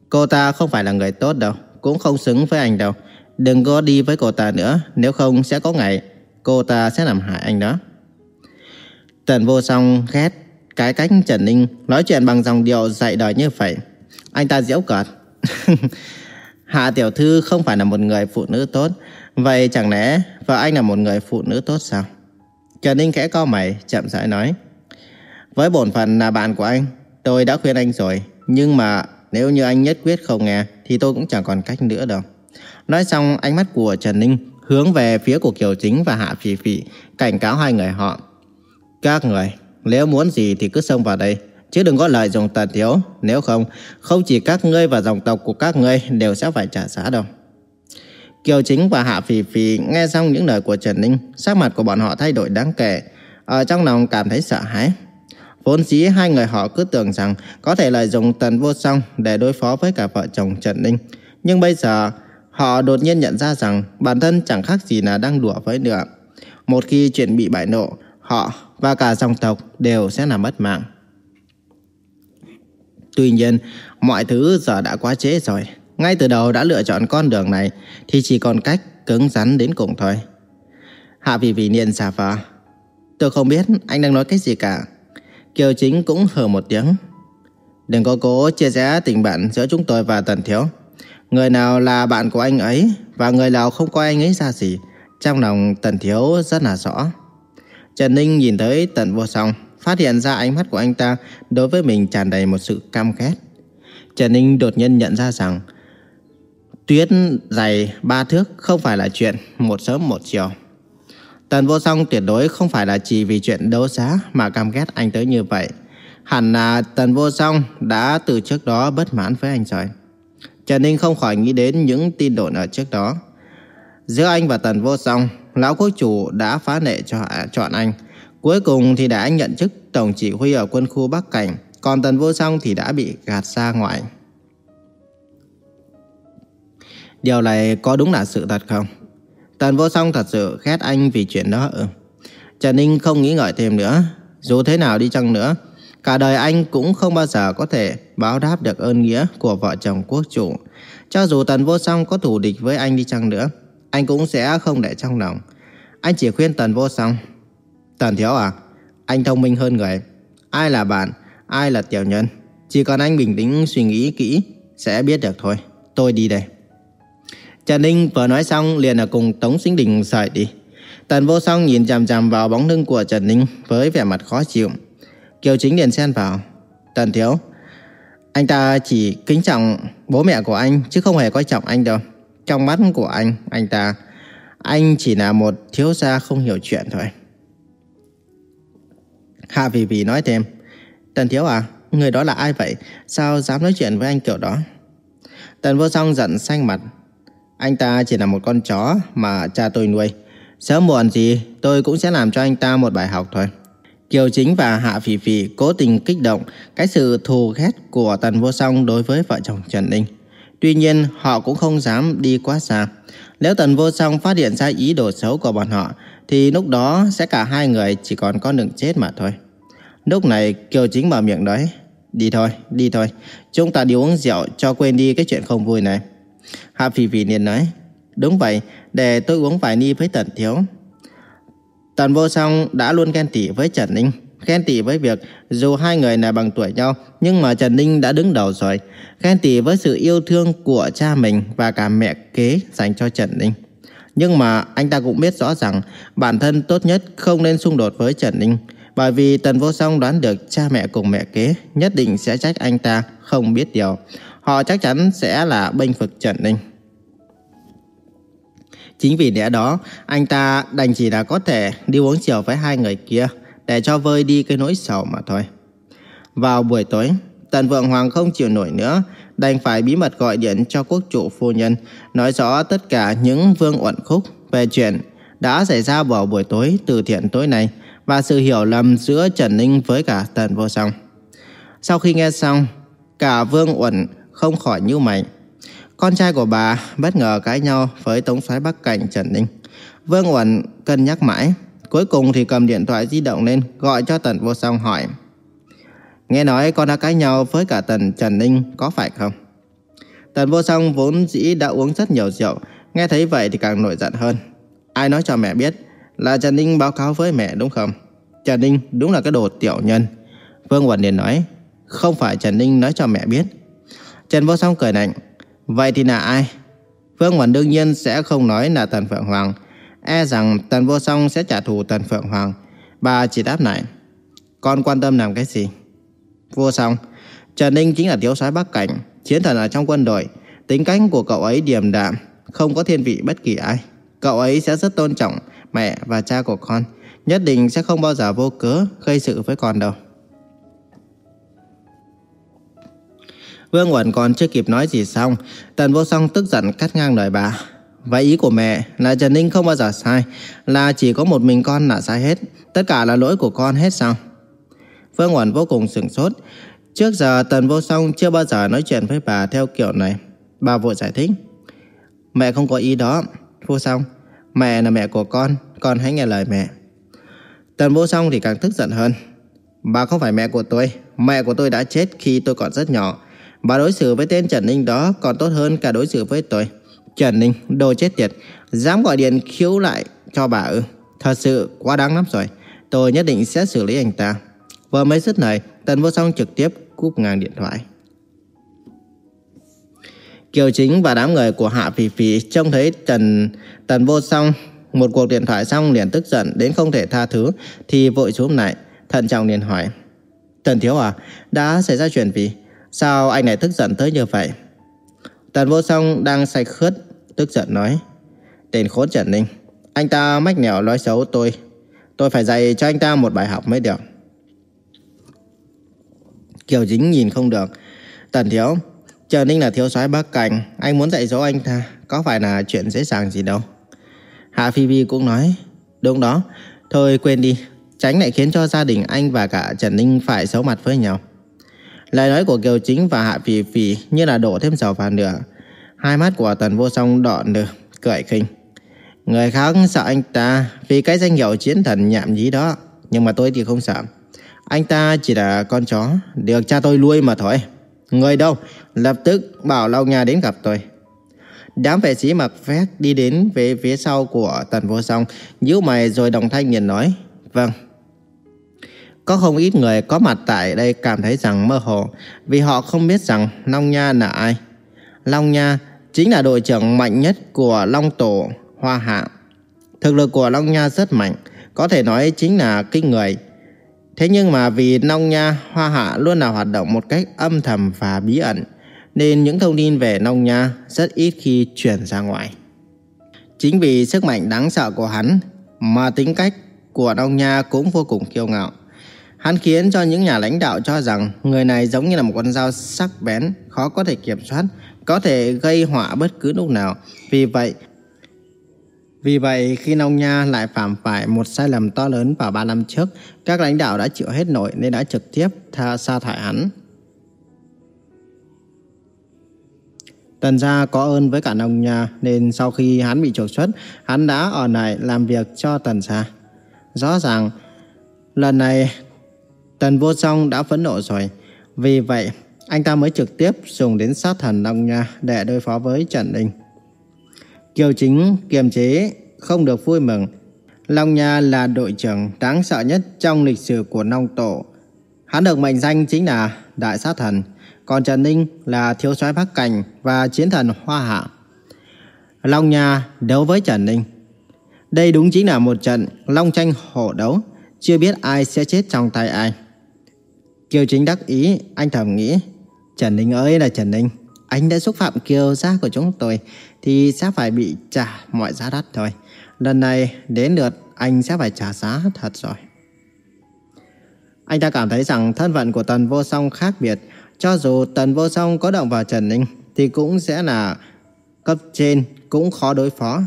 S1: Cô ta không phải là người tốt đâu, cũng không xứng với anh đâu. Đừng có đi với cô ta nữa, nếu không sẽ có ngày cô ta sẽ làm hại anh đó. Tần vô song ghét cái cách Trần Ninh nói chuyện bằng dòng điệu dạy đời như vậy. Anh ta diễu cợt. Hạ tiểu thư không phải là một người phụ nữ tốt, vậy chẳng lẽ vợ anh là một người phụ nữ tốt sao? Trần Ninh khẽ co mày, chậm rãi nói. Với bổn phận là bạn của anh, tôi đã khuyên anh rồi, nhưng mà nếu như anh nhất quyết không nghe thì tôi cũng chẳng còn cách nữa đâu. Nói xong, ánh mắt của Trần Ninh hướng về phía của Kiều Chính và Hạ Phỉ Phỉ, cảnh cáo hai người họ. Các người, nếu muốn gì thì cứ xông vào đây, chứ đừng có lợi dụng tần thiếu, nếu không, không chỉ các ngươi và dòng tộc của các ngươi đều sẽ phải trả giá đâu. Kiều Chính và Hạ Phỉ Phỉ nghe xong những lời của Trần Ninh, sắc mặt của bọn họ thay đổi đáng kể, ở trong lòng cảm thấy sợ hãi. Vốn dĩ hai người họ cứ tưởng rằng có thể lợi dụng Tần Vô Song để đối phó với cả vợ chồng Trần Ninh. Nhưng bây giờ, họ đột nhiên nhận ra rằng bản thân chẳng khác gì là đang đùa với nữa. Một khi chuyện bị bại nộ, họ và cả dòng tộc đều sẽ là mất mạng. Tuy nhiên, mọi thứ giờ đã quá trễ rồi. Ngay từ đầu đã lựa chọn con đường này thì chỉ còn cách cứng rắn đến cùng thôi. Hạ Vĩ Vĩ Niên xà vờ. Tôi không biết anh đang nói cái gì cả. Kiều Chính cũng hờ một tiếng. Đừng có cố chia rẽ tình bạn giữa chúng tôi và Tần Thiếu. Người nào là bạn của anh ấy và người nào không coi anh ấy ra gì, trong lòng Tần Thiếu rất là rõ. Trần Ninh nhìn thấy Tần Vô Song, phát hiện ra ánh mắt của anh ta đối với mình tràn đầy một sự căm ghét. Trần Ninh đột nhiên nhận ra rằng tuyết dày ba thước không phải là chuyện một sớm một chiều. Tần vô song tuyệt đối không phải là chỉ vì chuyện đấu giá mà căm ghét anh tới như vậy. Hẳn là tần vô song đã từ trước đó bất mãn với anh rồi. Trần Ninh không khỏi nghĩ đến những tin đồn ở trước đó. Giữa anh và tần vô song, lão quốc chủ đã phá nệ cho chọn anh. Cuối cùng thì đã anh nhận chức tổng chỉ huy ở quân khu Bắc Cảnh, còn tần vô song thì đã bị gạt ra ngoài. Điều này có đúng là sự thật không? Tần vô song thật sự ghét anh vì chuyện đó ừ. Trần Ninh không nghĩ ngợi thêm nữa. Dù thế nào đi chăng nữa, cả đời anh cũng không bao giờ có thể báo đáp được ơn nghĩa của vợ chồng quốc chủ. Cho dù Tần vô song có thù địch với anh đi chăng nữa, anh cũng sẽ không để trong lòng. Anh chỉ khuyên Tần vô song. Tần thiếu à, anh thông minh hơn người. Ai là bạn, ai là tiểu nhân. Chỉ cần anh bình tĩnh suy nghĩ kỹ, sẽ biết được thôi. Tôi đi đây. Trần Ninh vừa nói xong liền là cùng Tống Sinh Đình rời đi. Tần vô song nhìn chằm chằm vào bóng lưng của Trần Ninh với vẻ mặt khó chịu. Kiều Chính liền xen vào. Tần Thiếu, anh ta chỉ kính trọng bố mẹ của anh chứ không hề coi trọng anh đâu. Trong mắt của anh, anh ta, anh chỉ là một thiếu gia không hiểu chuyện thôi. Hạ Vì Vì nói thêm, Tần Thiếu à, người đó là ai vậy? Sao dám nói chuyện với anh kiểu đó? Tần vô song giận xanh mặt, anh ta chỉ là một con chó mà cha tôi nuôi. Sớm muộn gì tôi cũng sẽ làm cho anh ta một bài học thôi. Kiều Chính và Hạ Phỉ Phỉ cố tình kích động cái sự thù ghét của Tần Vô Song đối với vợ chồng Trần Ninh. Tuy nhiên họ cũng không dám đi quá xa. Nếu Tần Vô Song phát hiện ra ý đồ xấu của bọn họ thì lúc đó sẽ cả hai người chỉ còn con đường chết mà thôi. Lúc này Kiều Chính mở miệng nói Đi thôi, đi thôi Chúng ta đi uống rượu cho quên đi cái chuyện không vui này Hạ Phỉ Phỉ liền nói, đúng vậy, để tôi uống vài ni với Tần Thiếu. Tần Vô Song đã luôn ghen tị với Trần Ninh, ghen tị với việc dù hai người là bằng tuổi nhau, nhưng mà Trần Ninh đã đứng đầu rồi, ghen tị với sự yêu thương của cha mình và cả mẹ kế dành cho Trần Ninh. Nhưng mà anh ta cũng biết rõ rằng bản thân tốt nhất không nên xung đột với Trần Ninh, bởi vì Tần Vô Song đoán được cha mẹ cùng mẹ kế nhất định sẽ trách anh ta không biết điều họ chắc chắn sẽ là bênh vực Trần Ninh. Chính vì lẽ đó, anh ta đành chỉ là có thể đi uống rượu với hai người kia để cho vơi đi cái nỗi sầu mà thôi. Vào buổi tối, Tần Vượng Hoàng không chịu nổi nữa, đành phải bí mật gọi điện cho quốc chủ phu nhân, nói rõ tất cả những vương uẩn khúc về chuyện đã xảy ra vào buổi tối từ thiện tối nay và sự hiểu lầm giữa Trần Ninh với cả Tần Vô Song. Sau khi nghe xong, cả Vương Uẩn không khỏi nhíu mày. Con trai của bà bất ngờ cãi nhau với Tống soái Bắc Cảnh Trần Ninh. Vương Uẩn cân nhắc mãi, cuối cùng thì cầm điện thoại di động lên gọi cho Tần Vô Song hỏi. Nghe nói con đã cãi nhau với cả Tần Trần Ninh có phải không? Tần Vô Song vốn dĩ đã uống rất nhiều rượu, nghe thấy vậy thì càng nổi giận hơn. Ai nói cho mẹ biết là Trần Ninh báo cáo với mẹ đúng không? Trần Ninh đúng là cái đồ tiểu nhân. Vương Uẩn liền nói, không phải Trần Ninh nói cho mẹ biết. Trần Vô Song cười lạnh, vậy thì là ai? Vương Quẩn đương nhiên sẽ không nói là Tần Phượng Hoàng. E rằng Tần Vô Song sẽ trả thù Tần Phượng Hoàng. Bà chỉ đáp lại, con quan tâm làm cái gì? Vô Song, Trần Ninh chính là thiếu soái Bắc Cảnh, chiến thần ở trong quân đội. Tính cách của cậu ấy điềm đạm, không có thiên vị bất kỳ ai. Cậu ấy sẽ rất tôn trọng mẹ và cha của con, nhất định sẽ không bao giờ vô cớ gây sự với con đâu. Vương Uẩn còn chưa kịp nói gì xong, Tần Vô Song tức giận cắt ngang lời bà. Vậy ý của mẹ là Trần Ninh không bao giờ sai, là chỉ có một mình con là sai hết, tất cả là lỗi của con hết sao? Vương Uẩn vô cùng sửng sốt. Trước giờ Tần Vô Song chưa bao giờ nói chuyện với bà theo kiểu này. Bà vội giải thích. Mẹ không có ý đó. Vô Song, mẹ là mẹ của con, con hãy nghe lời mẹ. Tần Vô Song thì càng tức giận hơn. Bà không phải mẹ của tôi, mẹ của tôi đã chết khi tôi còn rất nhỏ. Bà đối xử với tên Trần Ninh đó còn tốt hơn cả đối xử với tôi. Trần Ninh, đồ chết tiệt, dám gọi điện khiếu lại cho bà ư. Thật sự quá đáng lắm rồi. Tôi nhất định sẽ xử lý anh ta. Vừa mới dứt lời, Tần Vô Song trực tiếp cúp ngang điện thoại. Kiều Chính và đám người của Hạ Phỉ Phỉ trông thấy Trần Tần Vô Song một cuộc điện thoại xong liền tức giận đến không thể tha thứ thì vội xuống lại, thận trọng liền hỏi: "Tần thiếu à, đã xảy ra chuyện gì? Sao anh lại tức giận tới như vậy?" Tần Vô Song đang say khướt, tức giận nói: "Tên khốn Trần Ninh, anh ta mách mèo nói xấu tôi, tôi phải dạy cho anh ta một bài học mới được." Kiều Chính nhìn không được. Tần Thiếu, Trần Ninh là thiếu soái Bắc Cảnh, anh muốn dạy dỗ anh ta, có phải là chuyện dễ dàng gì đâu. Hạ Phi Vi cũng nói, đúng đó, thôi quên đi, tránh lại khiến cho gia đình anh và cả Trần Ninh phải xấu mặt với nhau. Lời nói của Kiều Chính và Hạ Phi Phi như là đổ thêm dầu vào lửa Hai mắt của Tần Vô Song đỏ được, cười khinh. Người khác sợ anh ta vì cái danh hiệu chiến thần nhảm nhí đó, nhưng mà tôi thì không sợ. Anh ta chỉ là con chó, được cha tôi nuôi mà thôi. Người đâu? Lập tức bảo lau nhà đến gặp tôi. Đám vệ sĩ mặc vest đi đến về phía sau của Tần Vô Song, nhíu mày rồi đồng thanh nhìn nói. Vâng. Có không ít người có mặt tại đây cảm thấy rằng mơ hồ, vì họ không biết rằng Long Nha là ai. Long Nha chính là đội trưởng mạnh nhất của Long Tổ Hoa Hạ. Thực lực của Long Nha rất mạnh, có thể nói chính là kinh người. Thế nhưng mà vì Long Nha, Hoa Hạ luôn là hoạt động một cách âm thầm và bí ẩn, nên những thông tin về Long Nha rất ít khi truyền ra ngoài. Chính vì sức mạnh đáng sợ của hắn mà tính cách của Long Nha cũng vô cùng kiêu ngạo. Hắn khiến cho những nhà lãnh đạo cho rằng người này giống như là một con dao sắc bén, khó có thể kiểm soát, có thể gây họa bất cứ lúc nào. Vì vậy, vì vậy, khi Nông Nha lại phạm phải một sai lầm to lớn vào 3 năm trước, các lãnh đạo đã chịu hết nổi nên đã trực tiếp tha sa thải hắn. Tần gia có ơn với cả Nông Nha nên sau khi hắn bị trục xuất, hắn đã ở lại làm việc cho Tần gia. Rõ ràng, lần này Tần Vô Song đã phẫn nộ rồi. Vì vậy, anh ta mới trực tiếp dùng đến sát thần long Nha để đối phó với Trần Ninh. Kiều Chính kiềm chế, không được vui mừng. Long Nha là đội trưởng đáng sợ nhất trong lịch sử của Long Tổ. Hắn được mệnh danh chính là Đại Sát Thần, còn Trần Ninh là Thiếu soái Bắc Cảnh và Chiến Thần Hoa Hạ. Long Nha đấu với Trần Ninh. Đây đúng chính là một trận long tranh hổ đấu, chưa biết ai sẽ chết trong tay ai. Kiều Chính đắc ý, anh thầm nghĩ, Trần Ninh ơi là Trần Ninh, anh đã xúc phạm kiều gia của chúng tôi, thì sẽ phải bị trả mọi giá đắt thôi. Lần này đến lượt anh sẽ phải trả giá thật rồi. Anh ta cảm thấy rằng thân phận của Tần Vô Song khác biệt. Cho dù Tần Vô Song có động vào Trần Ninh thì cũng sẽ là cấp trên, cũng khó đối phó.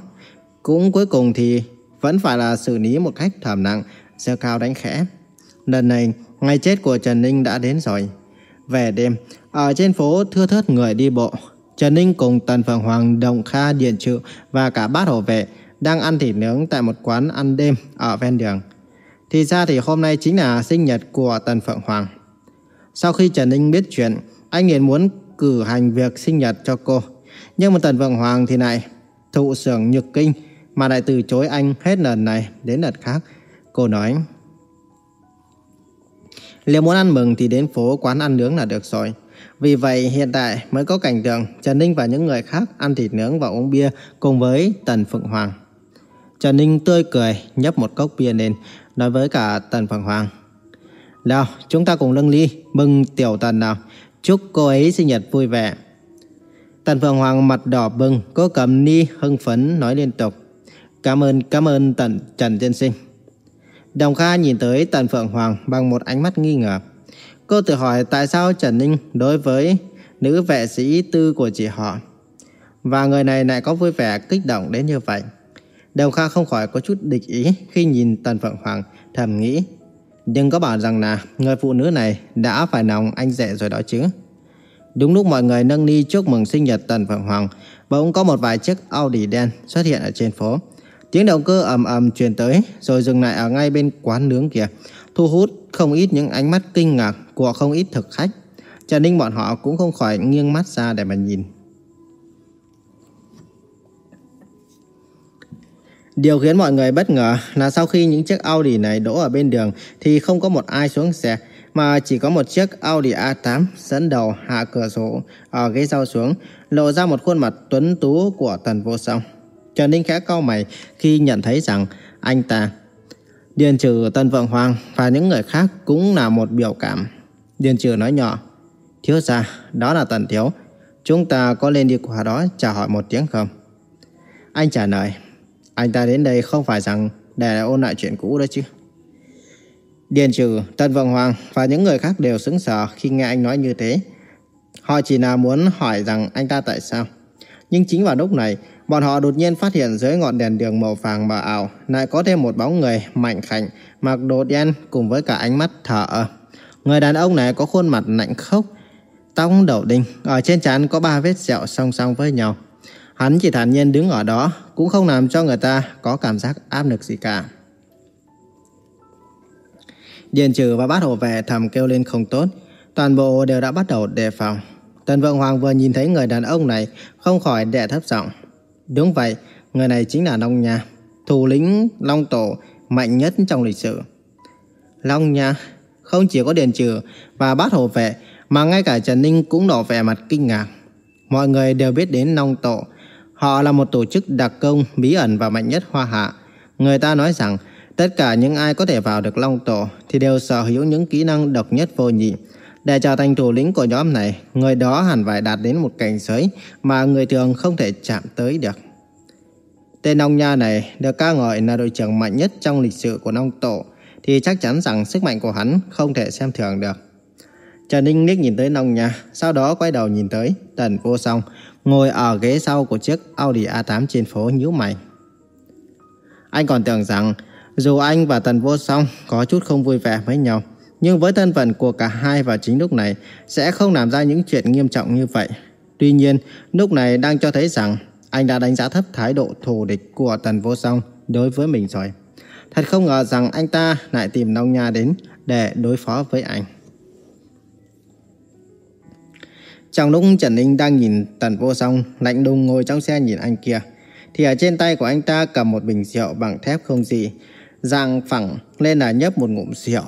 S1: Cũng cuối cùng thì vẫn phải là xử lý một cách thầm nặng, giơ cao đánh khẽ. Lần này, ngày chết của Trần Ninh đã đến rồi. Về đêm, ở trên phố thưa thớt người đi bộ, Trần Ninh cùng Tần Phượng Hoàng, Đồng Kha, Điền Trự và cả bát hộ vệ đang ăn thịt nướng tại một quán ăn đêm ở ven đường. Thì ra thì hôm nay chính là sinh nhật của Tần Phượng Hoàng. Sau khi Trần Ninh biết chuyện, anh liền muốn cử hành việc sinh nhật cho cô. Nhưng mà Tần Phượng Hoàng thì lại thụ sưởng nhược kinh mà lại từ chối anh hết lần này đến lần khác. Cô nói, nếu muốn ăn mừng thì đến phố quán ăn nướng là được rồi. Vì vậy hiện tại mới có cảnh tượng Trần Ninh và những người khác ăn thịt nướng và uống bia cùng với Tần Phượng Hoàng. Trần Ninh tươi cười nhấp một cốc bia lên nói với cả Tần Phượng Hoàng. Nào, chúng ta cùng nâng ly, mừng tiểu tần nào. Chúc cô ấy sinh nhật vui vẻ. Tần Phượng Hoàng mặt đỏ bừng, cô cầm ni hưng phấn nói liên tục. Cảm ơn, cảm ơn Tần Trần Tiên Sinh. Đồng Kha nhìn tới Tần Phượng Hoàng bằng một ánh mắt nghi ngờ. Cô tự hỏi tại sao Trần Ninh đối với nữ vệ sĩ tư của chị họ. Và người này lại có vui vẻ kích động đến như vậy. Đồng Kha không khỏi có chút địch ý khi nhìn Tần Phượng Hoàng thầm nghĩ. Nhưng có bảo rằng là người phụ nữ này đã phải nòng anh rể rồi đó chứ. Đúng lúc mọi người nâng ni chúc mừng sinh nhật Tần Phượng Hoàng, bỗng có một vài chiếc Audi đen xuất hiện ở trên phố. Tiếng động cơ ầm ầm truyền tới rồi dừng lại ở ngay bên quán nướng kia, thu hút không ít những ánh mắt kinh ngạc của không ít thực khách. Trần Ninh bọn họ cũng không khỏi nghiêng mắt ra để mà nhìn. Điều khiến mọi người bất ngờ là sau khi những chiếc Audi này đỗ ở bên đường thì không có một ai xuống xe, mà chỉ có một chiếc Audi A8 dẫn đầu hạ cửa sổ ở ghế sau xuống, lộ ra một khuôn mặt tuấn tú của Tần Vô Song. Trần Ninh khẽ cau mày khi nhận thấy rằng anh ta, Điền Trừ, Tân Vượng Hoàng và những người khác cũng là một biểu cảm. Điền Trừ nói nhỏ, Thiếu gia, đó là Tần Thiếu. Chúng ta có lên đi qua đó chào hỏi một tiếng không? Anh trả lời, anh ta đến đây không phải rằng để ôn lại chuyện cũ đó chứ. Điền Trừ, Tân Vượng Hoàng và những người khác đều sững sờ khi nghe anh nói như thế. Họ chỉ là muốn hỏi rằng anh ta tại sao. Nhưng chính vào lúc này, bọn họ đột nhiên phát hiện dưới ngọn đèn đường màu vàng mờ ảo lại có thêm một bóng người mạnh khảnh, mặc đồ đen cùng với cả ánh mắt thở. Người đàn ông này có khuôn mặt lạnh khốc, tóc đầu đinh, ở trên trán có ba vết sẹo song song với nhau. Hắn chỉ thản nhiên đứng ở đó, cũng không làm cho người ta có cảm giác áp lực gì cả. Điền trừ và bát hộ vệ thầm kêu lên không tốt, toàn bộ đều đã bắt đầu đề phòng. Tần Vượng Hoàng vừa nhìn thấy người đàn ông này, không khỏi đè thấp giọng. Đúng vậy, người này chính là Long Nha, thủ lĩnh Long Tổ mạnh nhất trong lịch sử. Long Nha không chỉ có Điền Trừ và bát hộ vệ, mà ngay cả Trần Ninh cũng đỏ vẻ mặt kinh ngạc. Mọi người đều biết đến Long Tổ, họ là một tổ chức đặc công bí ẩn và mạnh nhất Hoa Hạ. Người ta nói rằng tất cả những ai có thể vào được Long Tổ thì đều sở hữu những kỹ năng độc nhất vô nhị. Để trở thành thủ lĩnh của nhóm này, người đó hẳn phải đạt đến một cảnh giới mà người thường không thể chạm tới được. Tên ông Nha này được ca ngợi là đội trưởng mạnh nhất trong lịch sử của nông Tổ, thì chắc chắn rằng sức mạnh của hắn không thể xem thường được. Trần Ninh liếc nhìn tới nông Nha, sau đó quay đầu nhìn tới Tần Vô Song, ngồi ở ghế sau của chiếc Audi A8 trên phố nhíu mày. Anh còn tưởng rằng dù anh và Tần Vô Song có chút không vui vẻ với nhau, nhưng với thân phận của cả hai vào chính lúc này sẽ không làm ra những chuyện nghiêm trọng như vậy. Tuy nhiên, lúc này đang cho thấy rằng anh đã đánh giá thấp thái độ thù địch của Tần Vô Song đối với mình rồi. Thật không ngờ rằng anh ta lại tìm nông Nha đến để đối phó với anh. Trong lúc Trần Ninh đang nhìn Tần Vô Song lạnh lùng ngồi trong xe nhìn anh kia, thì ở trên tay của anh ta cầm một bình rượu bằng thép không gì, dạng phẳng lên là nhấp một ngụm rượu.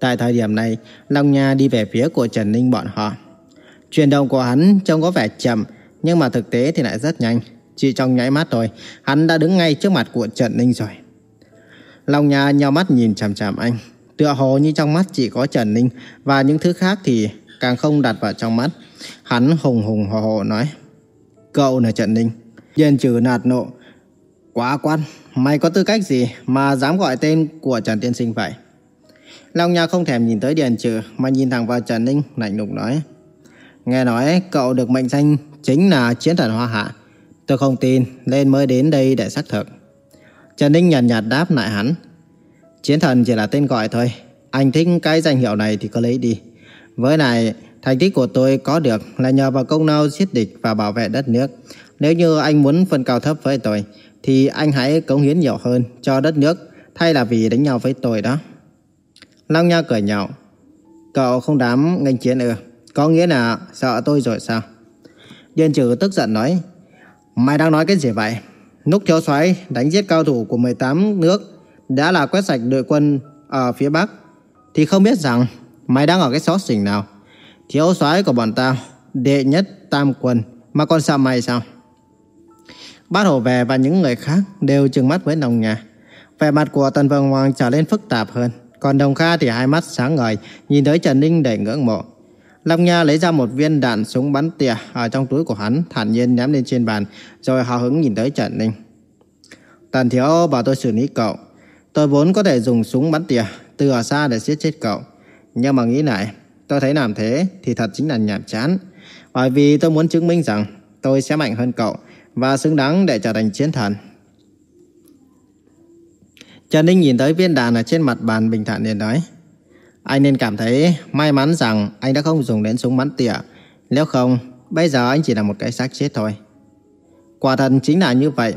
S1: Tại thời điểm này, Long Nha đi về phía của Trần Ninh bọn họ. Chuyển động của hắn trông có vẻ chậm, nhưng mà thực tế thì lại rất nhanh. Chỉ trong nháy mắt thôi, hắn đã đứng ngay trước mặt của Trần Ninh rồi. Long Nha nhau mắt nhìn chằm chằm anh, tựa hồ như trong mắt chỉ có Trần Ninh và những thứ khác thì càng không đặt vào trong mắt. Hắn hùng hùng hồ hồ nói, Cậu là Trần Ninh. Yên trừ nạt nộ. Quá quan, mày có tư cách gì mà dám gọi tên của Trần Tiên Sinh vậy? Long Nha không thèm nhìn tới Điền Trừ mà nhìn thẳng vào Trần Ninh lạnh lùng nói. Nghe nói cậu được mệnh danh chính là chiến thần Hoa Hạ. Tôi không tin nên mới đến đây để xác thực. Trần Ninh nhàn nhạt, nhạt đáp lại hắn. Chiến thần chỉ là tên gọi thôi. Anh thích cái danh hiệu này thì cứ lấy đi. Với này, thành tích của tôi có được là nhờ vào công lao giết địch và bảo vệ đất nước. Nếu như anh muốn phân cao thấp với tôi, thì anh hãy cống hiến nhiều hơn cho đất nước thay là vì đánh nhau với tôi đó. Long Nha cười nhạo. Cậu không dám nghênh chiến ư? Có nghĩa là sợ tôi rồi sao? Điền trừ tức giận nói. Mày đang nói cái gì vậy? Lúc thiếu soái đánh giết cao thủ của 18 nước đã là quét sạch đội quân ở phía Bắc thì không biết rằng mày đang ở cái xó xỉnh nào. Thiếu soái của bọn tao, đệ nhất tam quân, mà còn sợ mày sao? Bát hổ về và những người khác đều trừng mắt với nồng nhà. Vẻ mặt của Tần Vương Hoàng trở lên phức tạp hơn. Còn Đồng Kha thì hai mắt sáng ngời, nhìn tới Trần Ninh đầy ngưỡng mộ. Long Nha lấy ra một viên đạn súng bắn tỉa ở trong túi của hắn, thản nhiên ném lên trên bàn, rồi hào hứng nhìn tới Trần Ninh. Tần Thiếu bảo tôi xử lý cậu. Tôi vốn có thể dùng súng bắn tỉa từ ở xa để giết chết cậu. Nhưng mà nghĩ lại, tôi thấy làm thế thì thật chính là nhàm chán. Bởi vì tôi muốn chứng minh rằng tôi sẽ mạnh hơn cậu và xứng đáng để trở thành chiến thần. Trần Ninh nhìn tới viên đạn ở trên mặt bàn bình thản liền nói. Anh nên cảm thấy may mắn rằng anh đã không dùng đến súng bắn tỉa. Nếu không, bây giờ anh chỉ là một cái xác chết thôi. Quả thật chính là như vậy.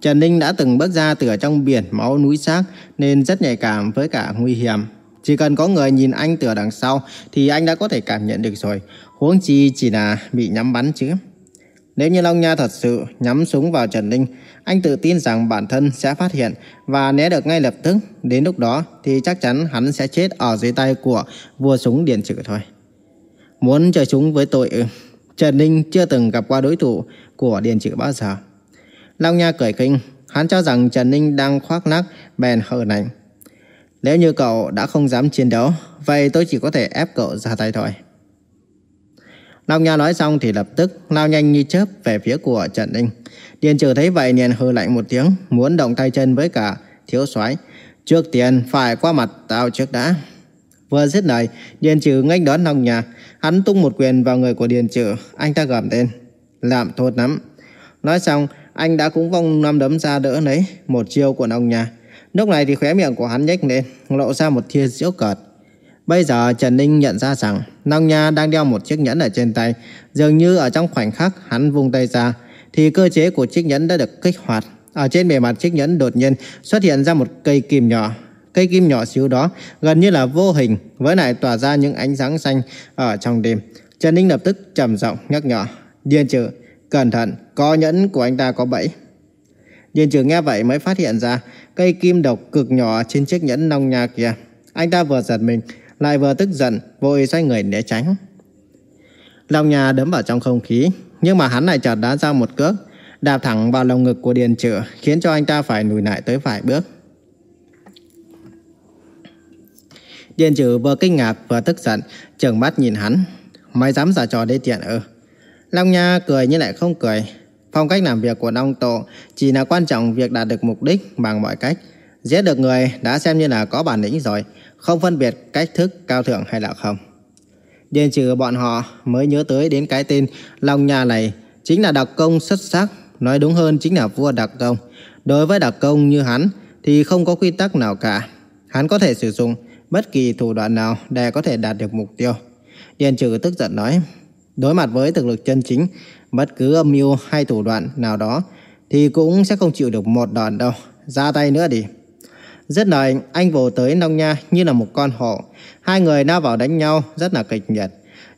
S1: Trần Ninh đã từng bước ra từ ở trong biển máu núi xác nên rất nhạy cảm với cả nguy hiểm. Chỉ cần có người nhìn anh từ đằng sau thì anh đã có thể cảm nhận được rồi. Huống chi chỉ là bị nhắm bắn chứ. Nếu như Long Nha thật sự nhắm súng vào Trần Ninh, anh tự tin rằng bản thân sẽ phát hiện và né được ngay lập tức. Đến lúc đó thì chắc chắn hắn sẽ chết ở dưới tay của vua súng điện trừ thôi. Muốn chơi súng với tôi ư? Trần Ninh chưa từng gặp qua đối thủ của điện trừ bao giờ. Long Nha cười khinh, hắn cho rằng Trần Ninh đang khoác lác bèn hờ nảnh. Nếu như cậu đã không dám chiến đấu, vậy tôi chỉ có thể ép cậu ra tay thôi. Long Nha nói xong thì lập tức lao nhanh như chớp về phía của Trần Ninh. Điền Trừ thấy vậy liền hừ lạnh một tiếng, muốn động tay chân với cả thiếu soái. Trước tiên phải qua mặt tao trước đã. Vừa dứt lời, Điền Trừ nghênh đón Long Nha, hắn tung một quyền vào người của Điền Trừ, anh ta gầm lên, làm thốt lắm. Nói xong, anh đã cũng vong năm đấm ra đỡ lấy một chiêu của Long Nha. Lúc này thì khóe miệng của hắn nhếch lên, lộ ra một tia giễu cợt. Bây giờ Trần Ninh nhận ra rằng Long Nha đang đeo một chiếc nhẫn ở trên tay. Dường như ở trong khoảnh khắc hắn vung tay ra thì cơ chế của chiếc nhẫn đã được kích hoạt. Ở trên bề mặt chiếc nhẫn đột nhiên xuất hiện ra một cây kim nhỏ. Cây kim nhỏ xíu đó gần như là vô hình với lại tỏa ra những ánh sáng xanh ở trong đêm. Trần Ninh lập tức trầm giọng nhắc nhở. Điên trừ, cẩn thận, có nhẫn của anh ta có bẫy. Điên trừ nghe vậy mới phát hiện ra cây kim độc cực nhỏ trên chiếc nhẫn Long Nha kia. Anh ta vừa giật mình lại vừa tức giận, vội xoay người để tránh. Long nhà đấm vào trong không khí, nhưng mà hắn lại chợt đá ra một cước, đạp thẳng vào lồng ngực của Điền Trự, khiến cho anh ta phải lùi lại tới vài bước. Điền Trự vừa kinh ngạc vừa tức giận, trừng mắt nhìn hắn. Mày dám giả trò đê tiện ư? Long Nha cười nhưng lại không cười. Phong cách làm việc của Đông Tổ chỉ là quan trọng việc đạt được mục đích bằng mọi cách. Giết được người đã xem như là có bản lĩnh rồi không phân biệt cách thức cao thượng hay là không. Điền trừ bọn họ mới nhớ tới đến cái tên Long Nha này chính là đặc công xuất sắc, nói đúng hơn chính là vua đặc công. Đối với đặc công như hắn thì không có quy tắc nào cả. Hắn có thể sử dụng bất kỳ thủ đoạn nào để có thể đạt được mục tiêu. Điền trừ tức giận nói, đối mặt với thực lực chân chính, bất cứ âm mưu hay thủ đoạn nào đó thì cũng sẽ không chịu được một đòn đâu. Ra tay nữa đi. Rất lời, anh vồ tới Nông Nha như là một con hổ. Hai người lao vào đánh nhau rất là kịch liệt.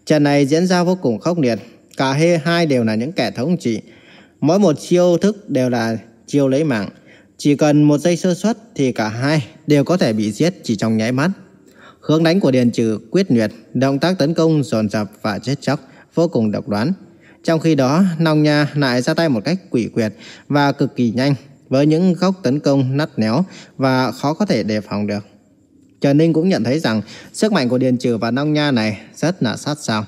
S1: Trận này diễn ra vô cùng khốc liệt. Cả hai đều là những kẻ thống trị. Mỗi một chiêu thức đều là chiêu lấy mạng. Chỉ cần một giây sơ suất thì cả hai đều có thể bị giết chỉ trong nháy mắt. Hướng đánh của Điền Trừ quyết liệt, động tác tấn công dồn dập và chết chóc, vô cùng độc đoán. Trong khi đó, Nông Nha lại ra tay một cách quỷ quyệt và cực kỳ nhanh, với những góc tấn công nắt néo và khó có thể đề phòng được. Trần Ninh cũng nhận thấy rằng sức mạnh của Điền Trừ và Nông Nha này rất là sát sao.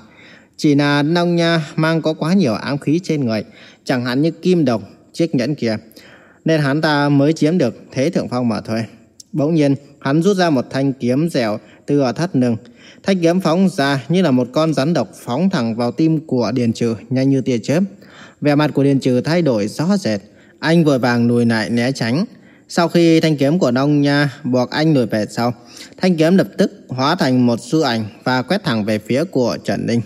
S1: Chỉ là Nông Nha mang có quá nhiều ám khí trên người, chẳng hạn như kim độc, chiếc nhẫn kia, nên hắn ta mới chiếm được thế thượng phong mà thôi. Bỗng nhiên, hắn rút ra một thanh kiếm dẻo từ ở thắt lưng. Thanh kiếm phóng ra như là một con rắn độc phóng thẳng vào tim của Điền Trừ nhanh như tia chớp. Vẻ mặt của Điền Trừ thay đổi rõ rệt, anh vội vàng lùi lại né tránh. Sau khi thanh kiếm của Đông Nha buộc anh lùi về sau, thanh kiếm lập tức hóa thành một sư ảnh và quét thẳng về phía của Trần Ninh.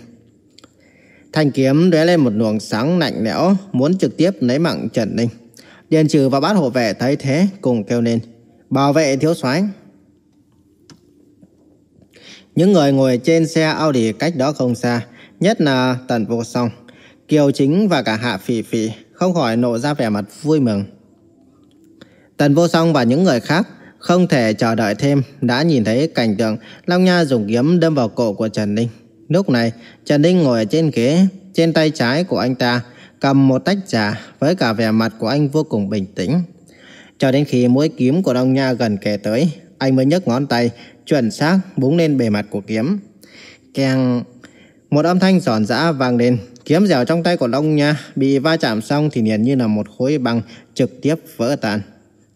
S1: Thanh kiếm đế lên một luồng sáng lạnh lẽo, muốn trực tiếp lấy mạng Trần Ninh. Điền trừ và bát hộ vệ thấy thế cùng kêu lên, bảo vệ thiếu soái. Những người ngồi trên xe Audi cách đó không xa, nhất là Tần Vô Song, Kiều Chính và cả Hạ Phỉ Phỉ không khỏi nộ ra vẻ mặt vui mừng. Tần Vô Song và những người khác Không thể chờ đợi thêm, đã nhìn thấy cảnh tượng Long Nha dùng kiếm đâm vào cổ của Trần Ninh. Lúc này, Trần Ninh ngồi ở trên ghế, trên tay trái của anh ta cầm một tách trà với cả vẻ mặt của anh vô cùng bình tĩnh. Cho đến khi mũi kiếm của Long Nha gần kề tới, anh mới nhấc ngón tay chuẩn xác búng lên bề mặt của kiếm. Keng... Một âm thanh giòn giã vang lên, kiếm dẻo trong tay của Long Nha bị va chạm xong thì liền như là một khối băng trực tiếp vỡ tan.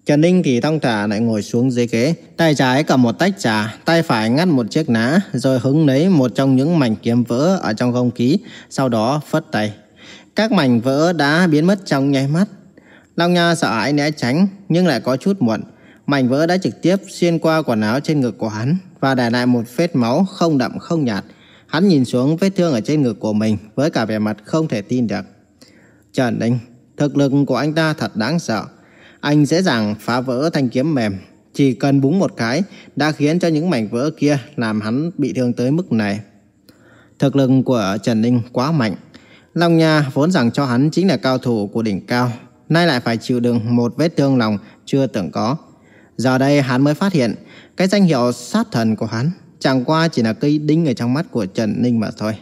S1: Trần Ninh thì thong thả lại ngồi xuống dưới ghế, tay trái cầm một tách trà, tay phải ngắt một chiếc ná, rồi hứng lấy một trong những mảnh kiếm vỡ ở trong không khí, sau đó phất tay. Các mảnh vỡ đã biến mất trong nháy mắt. Long Nha sợ hãi né tránh, nhưng lại có chút muộn. Mảnh vỡ đã trực tiếp xuyên qua quần áo trên ngực của hắn và để lại một vết máu không đậm không nhạt. Hắn nhìn xuống vết thương ở trên ngực của mình với cả vẻ mặt không thể tin được. Trần Ninh, thực lực của anh ta thật đáng sợ. Anh dễ dàng phá vỡ thanh kiếm mềm. Chỉ cần búng một cái đã khiến cho những mảnh vỡ kia làm hắn bị thương tới mức này. Thực lực của Trần Ninh quá mạnh. Long Nha vốn rằng cho hắn chính là cao thủ của đỉnh cao. Nay lại phải chịu đựng một vết thương lòng chưa từng có. Giờ đây hắn mới phát hiện cái danh hiệu sát thần của hắn chẳng qua chỉ là cây đinh ở trong mắt của Trần Ninh mà thôi.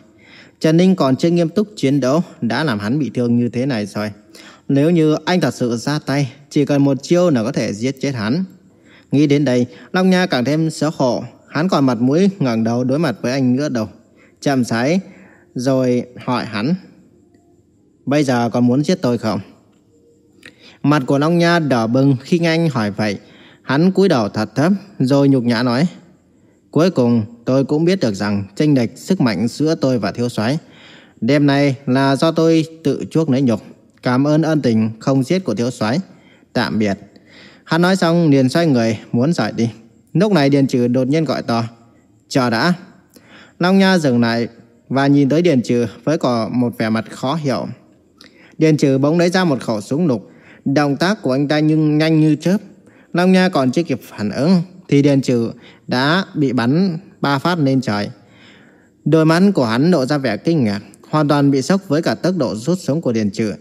S1: Trần Ninh còn chưa nghiêm túc chiến đấu đã làm hắn bị thương như thế này rồi. Nếu như anh thật sự ra tay, chỉ cần một chiêu là có thể giết chết hắn. Nghĩ đến đây, Long Nha càng thêm xấu hổ. Hắn còn mặt mũi ngẩng đầu đối mặt với anh nữa đâu. Chậm sái, rồi hỏi hắn. Bây giờ còn muốn giết tôi không? Mặt của Long Nha đỏ bừng khi nghe anh hỏi vậy. Hắn cúi đầu thật thấp, rồi nhục nhã nói. Cuối cùng, tôi cũng biết được rằng tranh lệch sức mạnh giữa tôi và thiếu soái Đêm nay là do tôi tự chuốc lấy nhục. Cảm ơn ân tình không giết của thiếu soái. Tạm biệt. Hắn nói xong liền xoay người muốn rời đi. Lúc này Điền Trừ đột nhiên gọi to. Chờ đã. Long Nha dừng lại và nhìn tới Điền Trừ với có một vẻ mặt khó hiểu. Điền Trừ bỗng lấy ra một khẩu súng lục. Động tác của anh ta nhưng nhanh như chớp. Long Nha còn chưa kịp phản ứng thì Điền Trừ đã bị bắn ba phát lên trời. Đôi mắt của hắn lộ ra vẻ kinh ngạc, hoàn toàn bị sốc với cả tốc độ rút sống của Điền Trừ.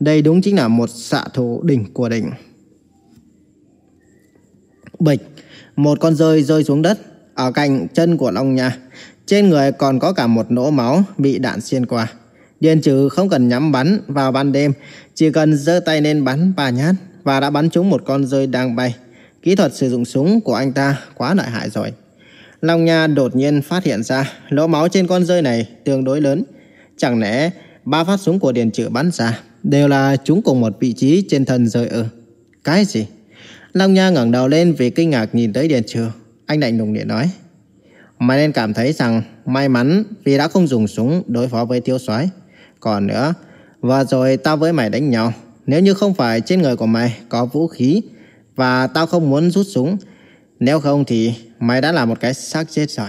S1: Đây đúng chính là một xạ thủ đỉnh của đỉnh. Bịch, một con rơi rơi xuống đất ở cạnh chân của Long Nha. Trên người còn có cả một nỗ máu bị đạn xuyên qua. Điền trừ không cần nhắm bắn vào ban đêm, chỉ cần giơ tay lên bắn ba nhát và đã bắn trúng một con rơi đang bay. Kỹ thuật sử dụng súng của anh ta quá lợi hại rồi. Long Nha đột nhiên phát hiện ra lỗ máu trên con rơi này tương đối lớn. Chẳng lẽ ba phát súng của Điền Trự bắn ra đều là chúng cùng một vị trí trên thân rơi ư? Cái gì? Long Nha ngẩng đầu lên vì kinh ngạc nhìn tới Điền Trừ. Anh lạnh lùng điện nói. Mày nên cảm thấy rằng may mắn vì đã không dùng súng đối phó với thiếu soái. Còn nữa, vừa rồi tao với mày đánh nhau. Nếu như không phải trên người của mày có vũ khí và tao không muốn rút súng, nếu không thì mày đã là một cái xác chết rồi.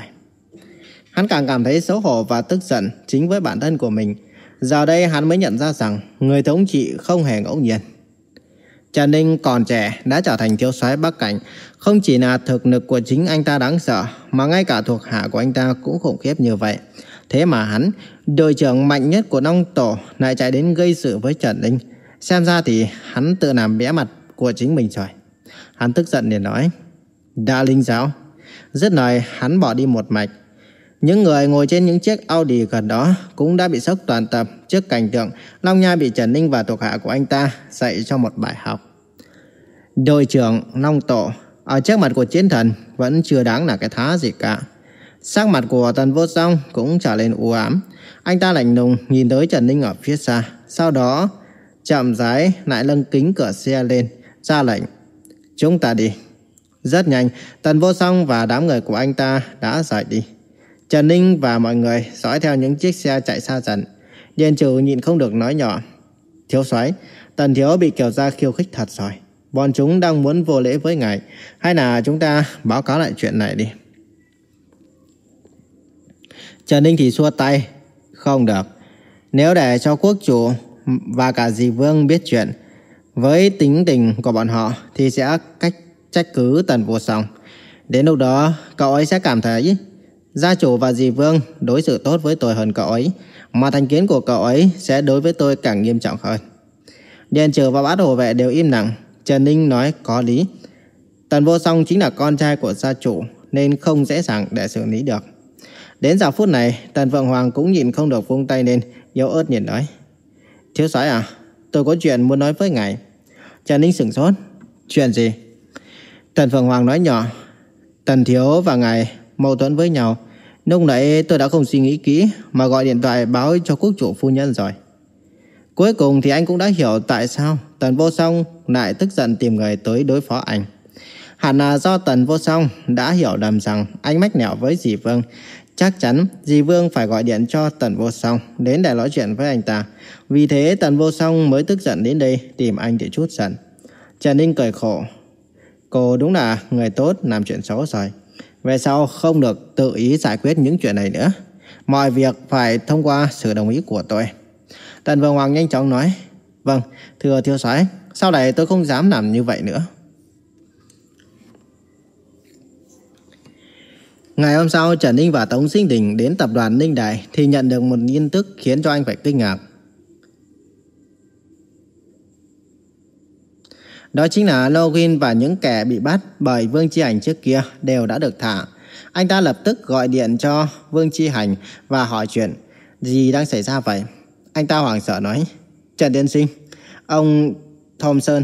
S1: Hắn càng cảm thấy xấu hổ và tức giận chính với bản thân của mình. Giờ đây hắn mới nhận ra rằng người thống trị không hề ngẫu nhiên. Trần Ninh còn trẻ đã trở thành thiếu soái Bắc Cảnh, không chỉ là thực lực của chính anh ta đáng sợ, mà ngay cả thuộc hạ của anh ta cũng khủng khiếp như vậy. Thế mà hắn, đội trưởng mạnh nhất của nông Tổ lại chạy đến gây sự với Trần Ninh. Xem ra thì hắn tự làm bẽ mặt của chính mình rồi. Hắn tức giận để nói, Đa linh giáo. Dứt lời, hắn bỏ đi một mạch. Những người ngồi trên những chiếc Audi gần đó cũng đã bị sốc toàn tập trước cảnh tượng Long Nha bị Trần Ninh và thuộc hạ của anh ta dạy cho một bài học. Đội trưởng Long Tổ ở trước mặt của chiến thần vẫn chưa đáng là cái thá gì cả. Sắc mặt của tần vô song cũng trở lên u ám. Anh ta lạnh lùng nhìn tới Trần Ninh ở phía xa. Sau đó chậm rãi lại lưng kính cửa xe lên, ra lệnh. Chúng ta đi. Rất nhanh, tần vô song và đám người của anh ta đã rời đi. Trần Ninh và mọi người dõi theo những chiếc xe chạy xa dần. Điền trừ nhịn không được nói nhỏ. Thiếu soái tần thiếu bị kiều gia khiêu khích thật rồi. Bọn chúng đang muốn vô lễ với ngài. Hay là chúng ta báo cáo lại chuyện này đi. Trần Ninh thì xua tay. Không được. Nếu để cho quốc chủ và cả dì Vương biết chuyện, với tính tình của bọn họ thì sẽ cách trách cứ tần vô song. Đến lúc đó, cậu ấy sẽ cảm thấy gia chủ và dì Vương đối xử tốt với tôi hơn cậu ấy, mà thành kiến của cậu ấy sẽ đối với tôi càng nghiêm trọng hơn. Điền trừ và bát hồ vệ đều im lặng, Trần Ninh nói có lý. Tần Vô Song chính là con trai của gia chủ nên không dễ dàng để xử lý được. Đến giờ phút này, Tần Vượng Hoàng cũng nhìn không được vung tay lên, yếu ớt nhìn nói. Thiếu soái à, tôi có chuyện muốn nói với ngài. Trần Ninh sửng sốt. Chuyện gì? Tần Phượng Hoàng nói nhỏ. Tần Thiếu và ngài mâu thuẫn với nhau. Lúc nãy tôi đã không suy nghĩ kỹ mà gọi điện thoại báo cho quốc chủ phu nhân rồi. Cuối cùng thì anh cũng đã hiểu tại sao Tần Vô Song lại tức giận tìm người tới đối phó anh. Hẳn là do Tần Vô Song đã hiểu lầm rằng anh mách nẻo với dì Vương. Chắc chắn dì Vương phải gọi điện cho Tần Vô Song đến để nói chuyện với anh ta. Vì thế Tần Vô Song mới tức giận đến đây tìm anh để chút giận. Trần Ninh cười khổ. Cô đúng là người tốt làm chuyện xấu rồi. Về sau không được tự ý giải quyết những chuyện này nữa. Mọi việc phải thông qua sự đồng ý của tôi. Tần Vương Hoàng nhanh chóng nói. Vâng, thưa thiếu soái, sau này tôi không dám làm như vậy nữa. Ngày hôm sau, Trần Ninh và Tống Sinh Đình đến tập đoàn Ninh Đại thì nhận được một tin tức khiến cho anh phải kinh ngạc. Đó chính là Login và những kẻ bị bắt bởi Vương Chi Hành trước kia đều đã được thả. Anh ta lập tức gọi điện cho Vương Chi Hành và hỏi chuyện gì đang xảy ra vậy. Anh ta hoảng sợ nói Trần Tiên Sinh, ông Thompson,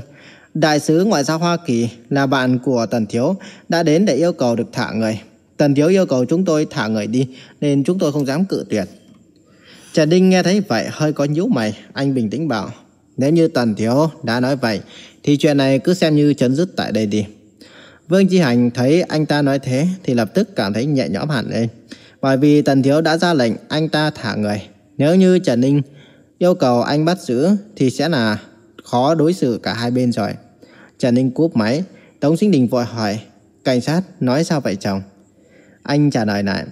S1: đại sứ ngoại giao Hoa Kỳ là bạn của Tần Thiếu đã đến để yêu cầu được thả người. Tần Thiếu yêu cầu chúng tôi thả người đi nên chúng tôi không dám cự tuyệt. Trần Đinh nghe thấy vậy hơi có nhíu mày, anh bình tĩnh bảo nếu như Tần Thiếu đã nói vậy thì chuyện này cứ xem như chấm dứt tại đây đi. Vương Chi Hành thấy anh ta nói thế thì lập tức cảm thấy nhẹ nhõm hẳn lên. Bởi vì Tần Thiếu đã ra lệnh anh ta thả người. Nếu như Trần Ninh yêu cầu anh bắt giữ thì sẽ là khó đối xử cả hai bên rồi. Trần Ninh cúp máy, Tống Sinh Đình vội hỏi, cảnh sát nói sao vậy chồng? Anh trả lời lại,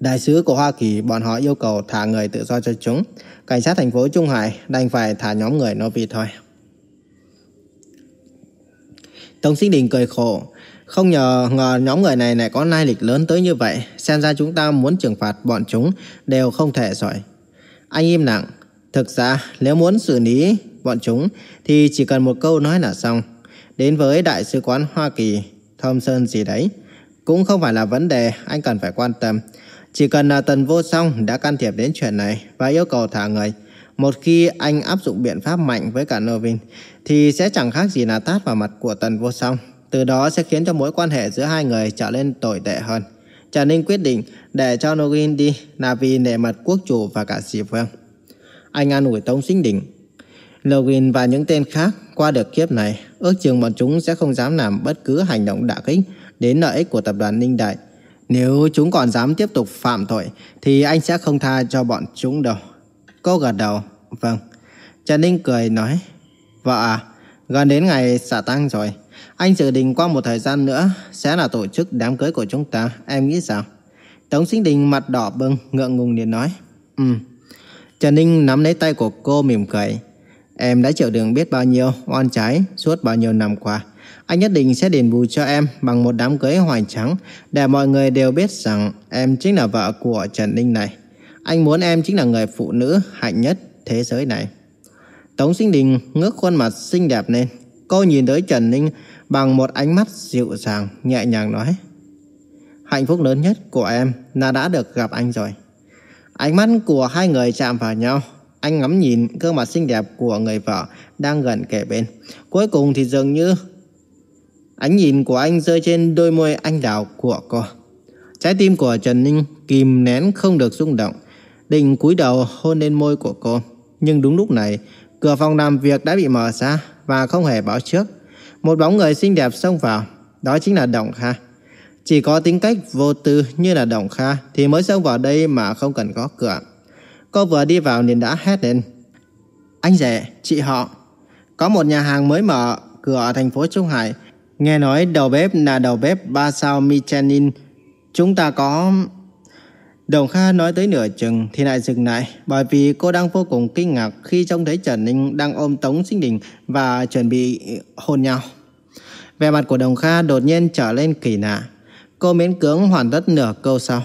S1: Đại sứ của Hoa Kỳ bọn họ yêu cầu thả người tự do cho chúng. Cảnh sát thành phố Trung Hải đành phải thả nhóm người nó vì thôi. Tống Sinh Đình cười khổ. Không nhờ ngờ nhóm người này lại có lai lịch lớn tới như vậy. Xem ra chúng ta muốn trừng phạt bọn chúng đều không thể rồi. Anh im lặng. Thực ra nếu muốn xử lý bọn chúng thì chỉ cần một câu nói là xong. Đến với Đại sứ quán Hoa Kỳ, Thompson gì đấy. Cũng không phải là vấn đề anh cần phải quan tâm. Chỉ cần là Tần Vô Song đã can thiệp đến chuyện này và yêu cầu thả người. Một khi anh áp dụng biện pháp mạnh với cả Novin thì sẽ chẳng khác gì là tát vào mặt của Tần Vô Song. Từ đó sẽ khiến cho mối quan hệ giữa hai người trở nên tồi tệ hơn. Trần Ninh quyết định để cho Novin đi là vì nể mặt quốc chủ và cả sĩ Phương. Anh an ủi Tống Sinh Đình. Novin và những tên khác qua được kiếp này, ước chừng bọn chúng sẽ không dám làm bất cứ hành động đả kích đến lợi ích của tập đoàn Ninh Đại. Nếu chúng còn dám tiếp tục phạm tội thì anh sẽ không tha cho bọn chúng đâu. Cô gật đầu. Vâng. Trần Ninh cười nói. Vợ à, gần đến ngày xả tăng rồi. Anh dự định qua một thời gian nữa sẽ là tổ chức đám cưới của chúng ta. Em nghĩ sao? Tống Sinh Đình mặt đỏ bừng, ngượng ngùng liền nói. Ừ. Trần Ninh nắm lấy tay của cô mỉm cười. Em đã chịu đựng biết bao nhiêu oan trái suốt bao nhiêu năm qua. Anh nhất định sẽ đền bù cho em bằng một đám cưới hoành tráng để mọi người đều biết rằng em chính là vợ của Trần Ninh này. Anh muốn em chính là người phụ nữ hạnh nhất thế giới này. Tống Sinh Đình ngước khuôn mặt xinh đẹp lên. Cô nhìn tới Trần Ninh bằng một ánh mắt dịu dàng, nhẹ nhàng nói. Hạnh phúc lớn nhất của em là đã được gặp anh rồi. Ánh mắt của hai người chạm vào nhau. Anh ngắm nhìn gương mặt xinh đẹp của người vợ đang gần kề bên. Cuối cùng thì dường như ánh nhìn của anh rơi trên đôi môi anh đào của cô. Trái tim của Trần Ninh kìm nén không được rung động, định cúi đầu hôn lên môi của cô. Nhưng đúng lúc này, cửa phòng làm việc đã bị mở ra và không hề báo trước. Một bóng người xinh đẹp xông vào, đó chính là Đồng Kha. Chỉ có tính cách vô tư như là Đồng Kha thì mới xông vào đây mà không cần có cửa. Cô vừa đi vào liền đã hét lên. Anh rể, chị họ, có một nhà hàng mới mở cửa ở thành phố Trung Hải. Nghe nói đầu bếp là đầu bếp ba sao Michelin. Chúng ta có... Đồng Kha nói tới nửa chừng thì lại dừng lại bởi vì cô đang vô cùng kinh ngạc khi trông thấy Trần Ninh đang ôm Tống Sinh Đình và chuẩn bị hôn nhau. Vẻ mặt của Đồng Kha đột nhiên trở lên kỳ lạ. Cô miễn cưỡng hoàn tất nửa câu sau.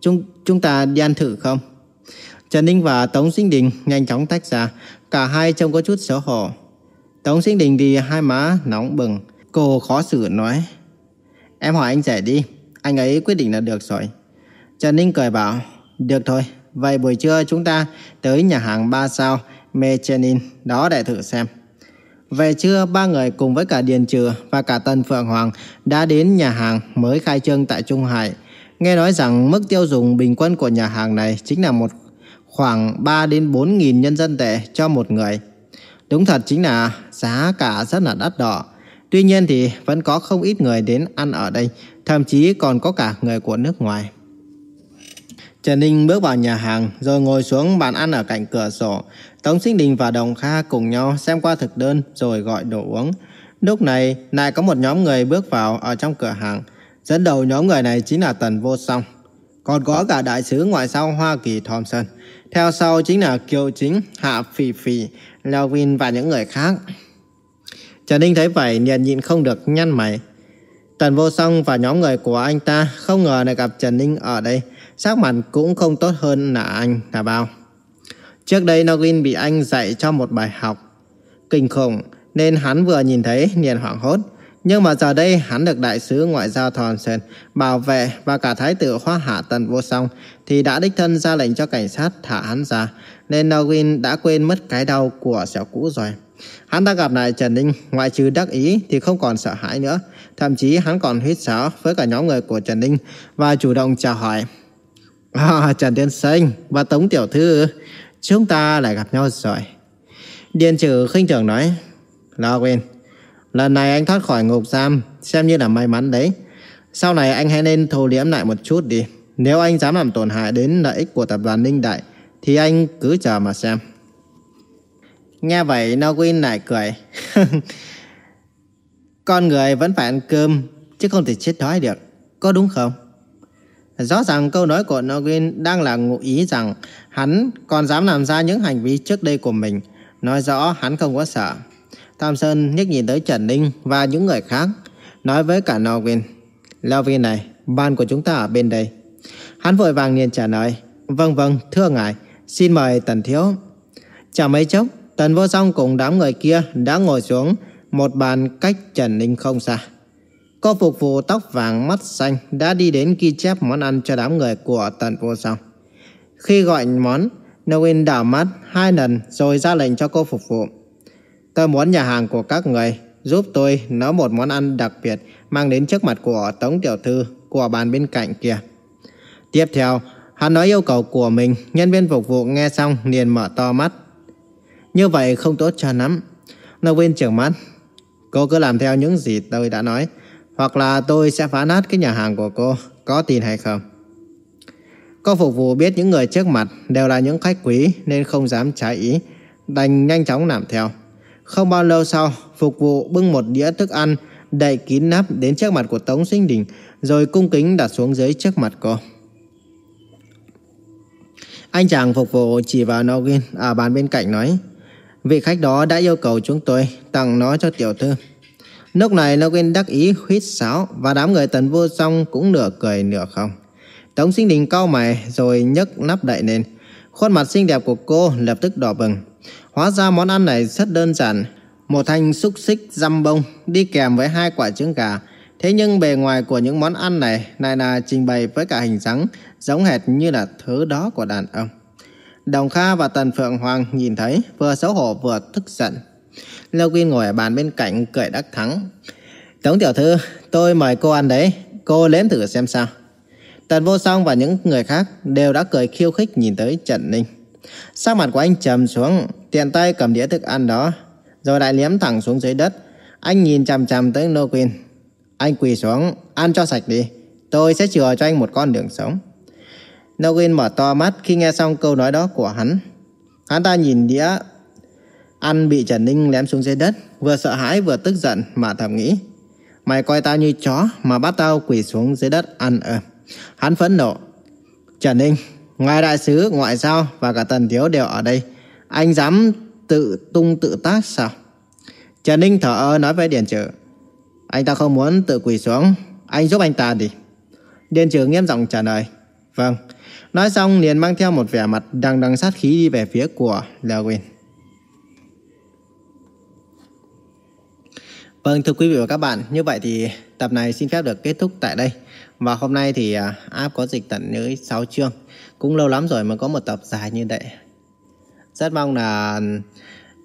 S1: Chúng, chúng ta đi ăn thử không? Trần Ninh và Tống Sinh Đình nhanh chóng tách ra, cả hai trông có chút xấu hổ. Tống Sinh Đình thì hai má nóng bừng, Cô khó xử nói. Em hỏi anh rể đi, anh ấy quyết định là được rồi. Trần Ninh cười bảo, được thôi, vậy buổi trưa chúng ta tới nhà hàng 3 sao mechenin đó để thử xem. Về trưa, ba người cùng với cả Điền Trừ và cả Tân Phượng Hoàng đã đến nhà hàng mới khai trương tại Trung Hải. Nghe nói rằng mức tiêu dùng bình quân của nhà hàng này chính là một khoảng 3 đến 4 nghìn nhân dân tệ cho một người. Đúng thật chính là giá cả rất là đắt đỏ. Tuy nhiên thì vẫn có không ít người đến ăn ở đây, thậm chí còn có cả người của nước ngoài. Trần Ninh bước vào nhà hàng rồi ngồi xuống bàn ăn ở cạnh cửa sổ. Tống Sinh Đình và Đồng Kha cùng nhau xem qua thực đơn rồi gọi đồ uống. Lúc này lại có một nhóm người bước vào ở trong cửa hàng. Dẫn đầu nhóm người này chính là Tần Vô Song. Còn có cả đại sứ ngoại giao Hoa Kỳ Thompson. Theo sau chính là Kiều Chính, Hạ Phỉ Phỉ, Leo Vin và những người khác. Trần Ninh thấy vậy liền nhịn không được nhăn mày. Tần Vô Song và nhóm người của anh ta không ngờ lại gặp Trần Ninh ở đây. Sắc mặt cũng không tốt hơn là anh là bao. Trước đây Nogin bị anh dạy cho một bài học kinh khủng, nên hắn vừa nhìn thấy liền hoảng hốt. Nhưng mà giờ đây hắn được đại sứ ngoại giao Thomson bảo vệ và cả thái tử Hoa Hạ Tần Vô Song thì đã đích thân ra lệnh cho cảnh sát thả hắn ra, nên Nogin đã quên mất cái đau của sẹo cũ rồi. Hắn ta gặp lại Trần Ninh, ngoại trừ đắc ý thì không còn sợ hãi nữa. Thậm chí hắn còn huyết sáo với cả nhóm người của Trần Ninh và chủ động chào hỏi. À, Trần Tiên Sinh và Tống Tiểu Thư, chúng ta lại gặp nhau rồi. Điền trừ khinh thường nói, Lo quên, lần này anh thoát khỏi ngục giam, xem như là may mắn đấy. Sau này anh hãy nên thu liễm lại một chút đi. Nếu anh dám làm tổn hại đến lợi ích của tập đoàn Ninh Đại, thì anh cứ chờ mà xem. Nghe vậy Nowin lại cười. Con người vẫn phải ăn cơm, chứ không thể chết đói được. Có đúng không? Rõ ràng câu nói của Nogin đang là ngụ ý rằng hắn còn dám làm ra những hành vi trước đây của mình. Nói rõ hắn không có sợ. Tam Sơn nhích nhìn tới Trần Ninh và những người khác. Nói với cả Nogin. Lovin này, ban của chúng ta ở bên đây. Hắn vội vàng liền trả lời. Vâng vâng, thưa ngài, xin mời Tần Thiếu. Chào mấy chốc, Tần Vô Song cùng đám người kia đã ngồi xuống một bàn cách Trần Ninh không xa. Cô phục vụ tóc vàng mắt xanh đã đi đến ghi chép món ăn cho đám người của Tần Vô Song. Khi gọi món, Noel đảo mắt hai lần rồi ra lệnh cho cô phục vụ. Tôi muốn nhà hàng của các người giúp tôi nấu một món ăn đặc biệt mang đến trước mặt của Tống Tiểu Thư của bàn bên cạnh kia. Tiếp theo, hắn nói yêu cầu của mình, nhân viên phục vụ nghe xong liền mở to mắt. Như vậy không tốt cho lắm. Noel trưởng mắt. Cô cứ làm theo những gì tôi đã nói. Hoặc là tôi sẽ phá nát cái nhà hàng của cô, Có tin hay không Cô phục vụ biết những người trước mặt Đều là những khách quý Nên không dám trái ý, Đành nhanh chóng làm theo Không bao lâu sau, Phục vụ bưng một đĩa thức ăn đậy kín nắp đến trước mặt của Tống Sinh Đình, Rồi cung kính đặt xuống dưới trước mặt cô Anh chàng phục vụ chỉ vào Nogin Ở bàn bên cạnh nói Vị khách đó đã yêu cầu chúng tôi Tặng nó cho tiểu thư Lúc này Logan đắc ý huýt sáo và đám người tần vô song cũng nửa cười nửa không. Tống sinh đình cau mày rồi nhấc nắp đậy lên. Khuôn mặt xinh đẹp của cô lập tức đỏ bừng. Hóa ra món ăn này rất đơn giản. Một thanh xúc xích dăm bông đi kèm với hai quả trứng gà. Thế nhưng bề ngoài của những món ăn này lại là trình bày với cả hình dáng giống hệt như là thứ đó của đàn ông. Đồng Kha và Tần Phượng Hoàng nhìn thấy vừa xấu hổ vừa tức giận. Lâu Quyên ngồi ở bàn bên cạnh cười đắc thắng. Tống tiểu thư, tôi mời cô ăn đấy. Cô nếm thử xem sao. Tần vô song và những người khác đều đã cười khiêu khích nhìn tới Trần Ninh. Sắc mặt của anh trầm xuống, tiện tay cầm đĩa thức ăn đó, rồi lại liếm thẳng xuống dưới đất. Anh nhìn chằm chằm tới Nô Quyên. Anh quỳ xuống, ăn cho sạch đi. Tôi sẽ chừa cho anh một con đường sống. Nogin mở to mắt khi nghe xong câu nói đó của hắn. Hắn ta nhìn đĩa Ăn bị Trần Ninh ném xuống dưới đất, vừa sợ hãi vừa tức giận mà thầm nghĩ. Mày coi tao như chó mà bắt tao quỳ xuống dưới đất ăn ờ. Hắn phẫn nộ. Trần Ninh, ngài đại sứ, ngoại giao và cả tần thiếu đều ở đây. Anh dám tự tung tự tác sao? Trần Ninh thở ơ nói với Điền Trừ. Anh ta không muốn tự quỳ xuống, anh giúp anh ta đi. Điền Trừ nghiêm giọng trả lời. Vâng. Nói xong liền mang theo một vẻ mặt đằng đằng sát khí đi về phía của Lewin. Vâng thưa quý vị và các bạn, như vậy thì tập này xin phép được kết thúc tại đây. Và hôm nay thì à, app có dịch tận tới 6 chương. Cũng lâu lắm rồi mà có một tập dài như vậy. Rất mong là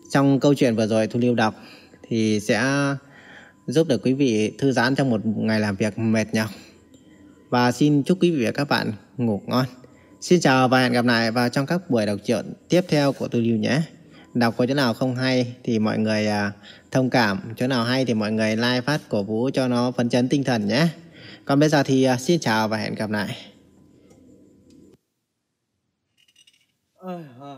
S1: trong câu chuyện vừa rồi Thu Lưu đọc thì sẽ giúp được quý vị thư giãn trong một ngày làm việc mệt nhọc. Và xin chúc quý vị và các bạn ngủ ngon. Xin chào và hẹn gặp lại vào trong các buổi đọc truyện tiếp theo của tư Lưu nhé. Đọc có chỗ nào không hay thì mọi người à, thông cảm, chỗ nào hay thì mọi người like phát cổ vũ cho nó phấn chấn tinh thần nhé. Còn bây giờ thì à, xin chào và hẹn gặp lại. Ôi, ôi.